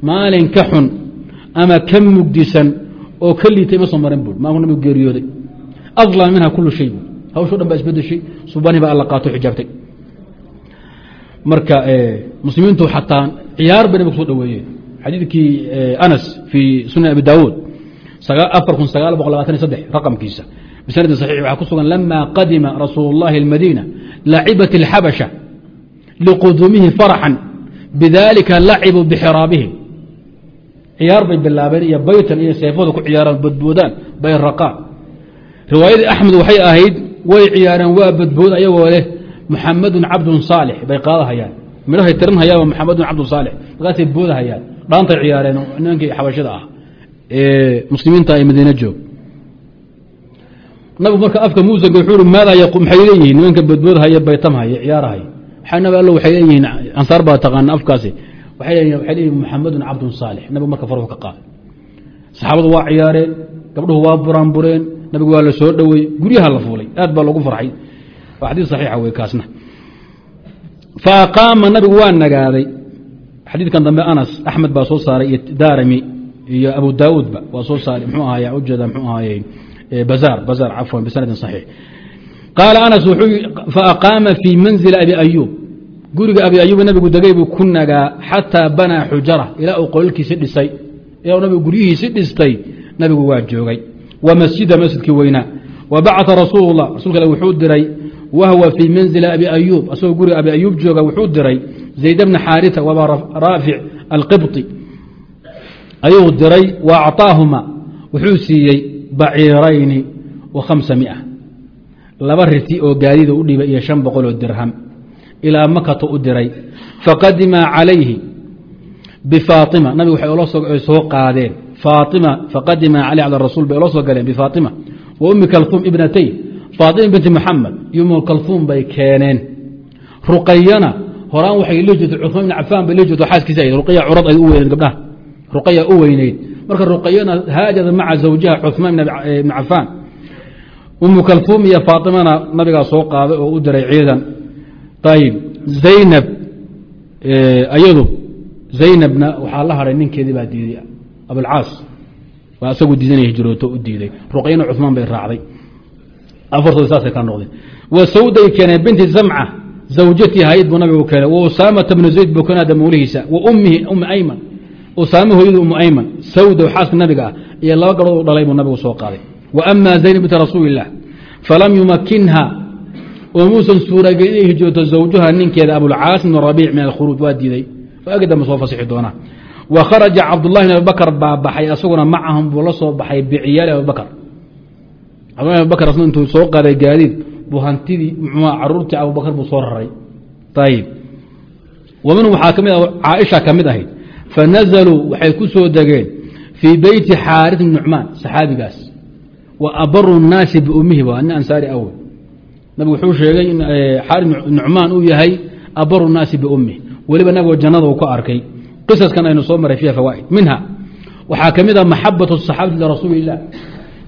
Maalin ka xun ama ka mugdisan oo ka liitay ma soo marin bui maalinku nabigu geeriyooday adlama minha kulu shay bu hawsho dhan baa isbedeshay subani baa alla qaato xijaabtay marka muslimiintu xataa ciyaar bay nabig kusoo dhaweeyeen xadiidkii anas fii sunan abi daawuud afar kun sagaal boqol labatan iyo saddex raqamkiisa bisanadin saxiix waxaa ku sugan lama qadima rasuul اllahi اlmadiina lacibat اlxabasha liquduumihi faraxan bidalika lacibuu bixiraabihim ciyaar bay bilaabeen iyo baytan iyo seefooda ku ciyaaraan badboodaan bay raqaan. Riwaayadii axmed waxay ahayd way ciyaareen waa badbood ayagoo leh muxamadun cabdun saalix bay qaadahayaan. Midhahay tirin hayaaba muxamadun cabdun saalix markaasay boodahayaan. Dhaantay ciyaareen nimankii xabashada ah ee muslimiinta ay madiine joog. Nabigu marka afka muusanka wuxuu i maada maxay leeyihiin? Nimanka boodboodhaya baytamhaya ciyaarahaya. Waxaa nabi allo waxay leeyihiin? Ansaar baa taqaana afkaasi waxay leeyihiin muxamadun cabdun saalix. Nabigu marka farhu ka qaaday saxaabadu waa ciyaareen gabdhuhu waa buraanbureen nabigu waa la soo guryaha la fuulay. Aad baa lagu farxay. Xadiis saxiixa wey kaasna. Fa aqaama nabigu waa nagaaday. Xadiidkan dambe anas axmed baa soo saaray iyo daarami iyo abu daauudba waa soo saaray. Mxuu ahaay ujeeda mxuu ahaay bazaar bazaar cafwan bisanadin saxiix. Qaala anas wuxuu faaqaama fii manzili abi ayuub guriga abi ayuub nabigu degay buu ku nagaa xataa banaa xujara ilaa uu qololkiisi dhisay. Ilaa nabigu guryihiisi dhistay nabigu waa joogay. Wa masjida masjidkii weynaa wa bacaa rasuul lah rasulka ale wuxuu diray wahwa fii manzili abi ayuub asagoo guriga abi ayuub jooga wuxuu diray zayd bna xaarita waba raafic alqibطi ayuu diray wa acطaahuma wuxuu siiyey baciirayni wa hamsa mia. Laba riti oo gaadida u dhibay iyo shan boqol oo dirham ilaa makata u diray. Faqadima calayhi bifaaima nabigu waxay soo qaadeen. Faaima faqadima calayh cala rasuul bay ula soo galeen bifaatima wa ummi kalhuum ibnatay. Faatima binti muxamed iyo umu kalhuum bay keeneen. Ruqayana horaan waxay la jirtay cumaan ibn cafaan bay la jirto xaaskiisa ruqaya curad ay u weyneed gabdhaha. Ruqaya u weyneyd marka ruqayana haajada maca zawjiha cumaan ibn cafaan umu kalhuum iyo faatimana nabigaa soo qaaday oo u diray ciidan ayib zaynab ayadu zaynabna waxaa la haray ninkeedii baa diiday abulcaas waa isagu diidanaya hijrooto u diiday ruqayana cumaan bay raacday afartood saasay ka noqdeen wa sawday keeneen binti zamca zawjatii hayd buu nabigu keenay wa usaamata bnu zayd buu keenada mawlihiisa wa ummihi ummi ayman usaame hooyadu umu ayman sawdow xaaska nabiga ah iyo laba gabdhood u dhalay buu nabigu soo qaaday wa ama zaynab binti rasuuli illaah falam yumakinha oo muusan suuragelin inay hijrooto zawjuha ninkeeda abulcaas bn rabiic min alkhuruuj waa diiday agi dambe soo fasixi doonaa wa kharaja cabdullahi bn abibakar baa baxay asaguna macahum buu la soo baxay biciyaali abibakar cabdullahi abibakar asna intuu soo qaaday gaadiid buu hantidii mxua caruurtii abubakar buu soo raray ayib wa minhum waxaa ka mid ah caaisha ka mid ahayd fanazaluu waxay ku soo degeen fii beyti xaaris bn nucmaan saxaabigaas wa abaru الnaasi biumihi waa nin ansaari awel nabig wuxuu sheegay in xaari nucmaan uu yahay abaru الnaasi biumih weliba nabigoo jannada uu ku arkay qisaskan aynu soo maray fiiha fawaaid minha waxaa ka mid a maxabaة الصaxaabati lirasuuli الlah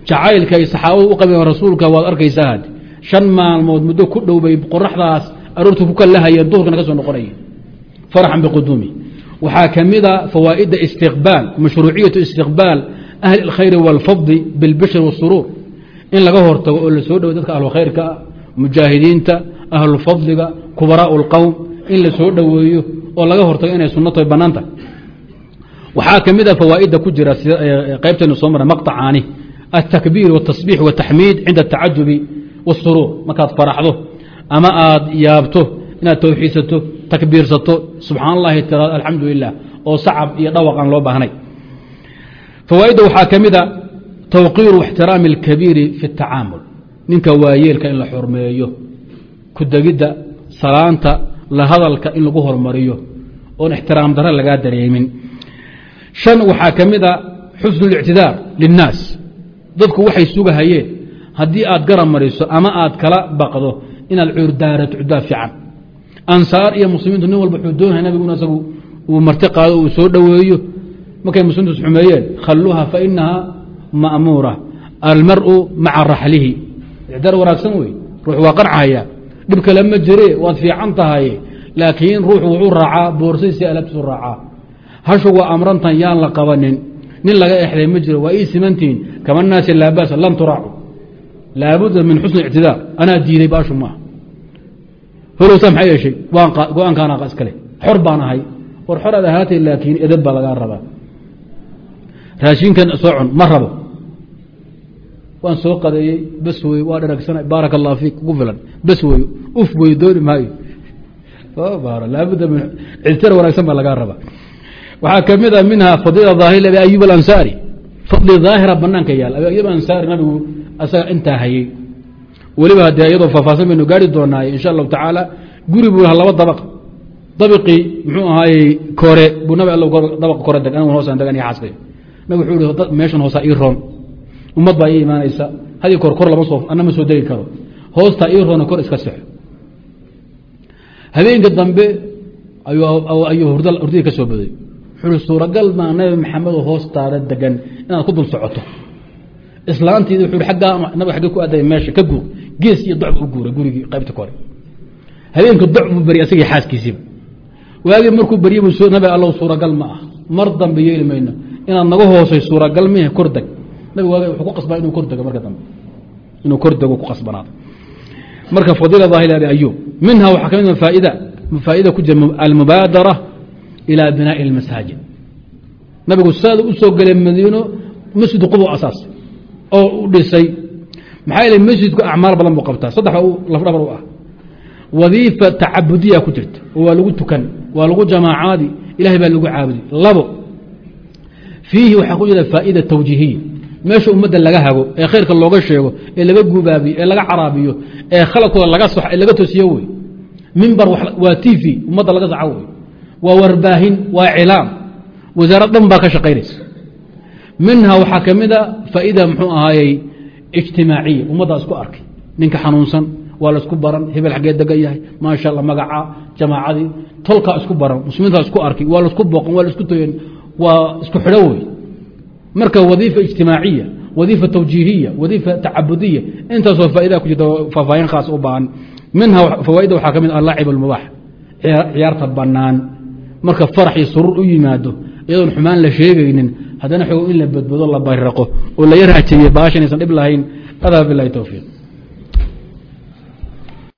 jacaylka ay saxaabadu u qabeen rasuulka waad arkaysaa had shan maalmood muddo ku dhowbay qoraxdaas aroortu ku kalahayeen duhurkana ka soo noqonaya farxan biquduumi waxaa ka mida fawaa'ida istiqbaal mashruuciyatu istiqbaal ahli اlkhayri wاlfadli biاlbishri wاsuruur in laga hortago oo la soo dhoway dadka ahlukhayrka ah mujaahidiinta ahlufadliga kubaraء اlqowm in la soo dhoweeyo oo laga hortago inay sunnato banaanta waxaa ka mid a fawaa'ida ku jira qaybtaynu soo marray maqطacaani الtakbiir والtasbix والtaxmiid cinda الtacajubi والsuruur markaad faraxdo ama aad yaabto inaad towxiidsato takbiirsato subxaan اllahi tiraado alxamdu lilah oo sacab iyo dhawaq aan loo baahnay fawaaidda waxaa ka mida tawqiiru اxtiraami اlkabiiri fi الtacaamul ninka waayeelka in la xurmeeyo ku degidda salaanta la hadalka in lagu hormariyo oon ixtiraam dare lagaa dareemin. Shan waxaa ka mid a xusnu اlictidaar linnaas. Dadku waxay sugahayeen haddii aad garab mariso ama aad kala baqdo inaad cuurdaarato cuddaa fiican. Ansaar iyo muslimiintu nin walba wuxuu doonaya nabiguna isagu uu marti qaado uu soo dhoweeyo markay muslimiintu isxumeeyeen fa inaha ma'muura almar'u maca raxlihi icdaar wanaagsan wey ruux waa qarcahaya dhib kale ma jire waad fiican tahay laakiin ruuxu wuxuu raacaa boorsadiisi alabtisu raacaa. Hashu waa amrantan yaan la qabanin. Nin laga exday ma jiro waa ii simantihiin kama naasi laa basa lan turaacu. Laabudda min xusni ictidaar anaa diiday baashu maaha holowsa maxay yeeshay go'aankaana iskale xor baan ahay. War xor aad ahaatay laakiin edab baa lagaa rabaa. Raashinkan soo ma rabo waan soo qadeeyey bas wey waa dharagsana baarak allah fiik ugu filan. Bas wey uf wey dooni maayo. Laabudda min ictidaar wanaagsan baa lagaa rabaa. Waxaa ka mid a minha fadila aahir abi ayub alansaari. Fadli daahira banaanka yaal. Abi ayub ansaari nabigu asaga intaa hayey weliba haddee iyadoo faahfaahsan baynu gaari doonaaye insha allahu tacaala guri buu laba dabaq. Dabiqii muxuu ahaayey kore buu nabi all dabaq kore deg anigu hoosaan degan iyo xaaskay nabig wuxuu meeshan hoosaa ii roon ummad baa ii imaanaysa. Hadii kor kor lama soo ana soo degi karo. Hoostaa ii roona kor iska sexo habeenka dambe ayuu hurdadii ka soo baday. Wuxuui suuragal maa nabi maxamedoo hoostaada degan inaad ku dul socoto. Islaantiidi wuxuu aggaa nabig agge ku aadaya meesha ka guur. Gees iyo doc bu u guuray gurigii qaybta kore. Habeenka doc buu beryay asagii xaaskiisiiba. Waagii markuu beryey bu nabi allow suuragal ma ah. Mar dambe yeeli mayno. Inaad naga hoosay suuragal mihe kor deg nabig waag wuxuu ku qasbaa inuu kordego marka dambe. Inuu kordego ku qasbanaaday marka fiihi waxaa ku jira faaida tawjiihiya meesha ummadda laga hago ee khayrka looga sheego ee laga gubaabiyo ee laga caraabiyo ee khaladkooda laga tosiyo wey mimbar waa t v ummadda laga saxo wey waa warbaahin waa cilaam. Wasaarad dhan baa ka shaqaynaysa. Minha waxaa ka mida faaida mxuu ahaayey ijtimaaciya ummaddaa isku arkay. Ninka xanuunsan waa la isku baran hebel xaggee degan yahay maasha alla magaca jamaacadii tolkaa isku baran muslimiintaa isku arkay waa la isku booqan waa la isku toyan waa isku xidho wey marka wadiifa ijtimaaciya wadiifa tawjiihiya wadiifa tacabudiya intaasoo faaida ku jirta faahfaahin khaas u baahan. Minha fawaaida waxaa ka mid allacib almubaax ciyaarta banaan marka farax iyo suruur u yimaado iyadoon xumaan la sheegaynin haddana xogo in la badbado la bayraqo oo la yarhajabiye baashan aysan dhib lahayn. Adaa bilahi towfiiq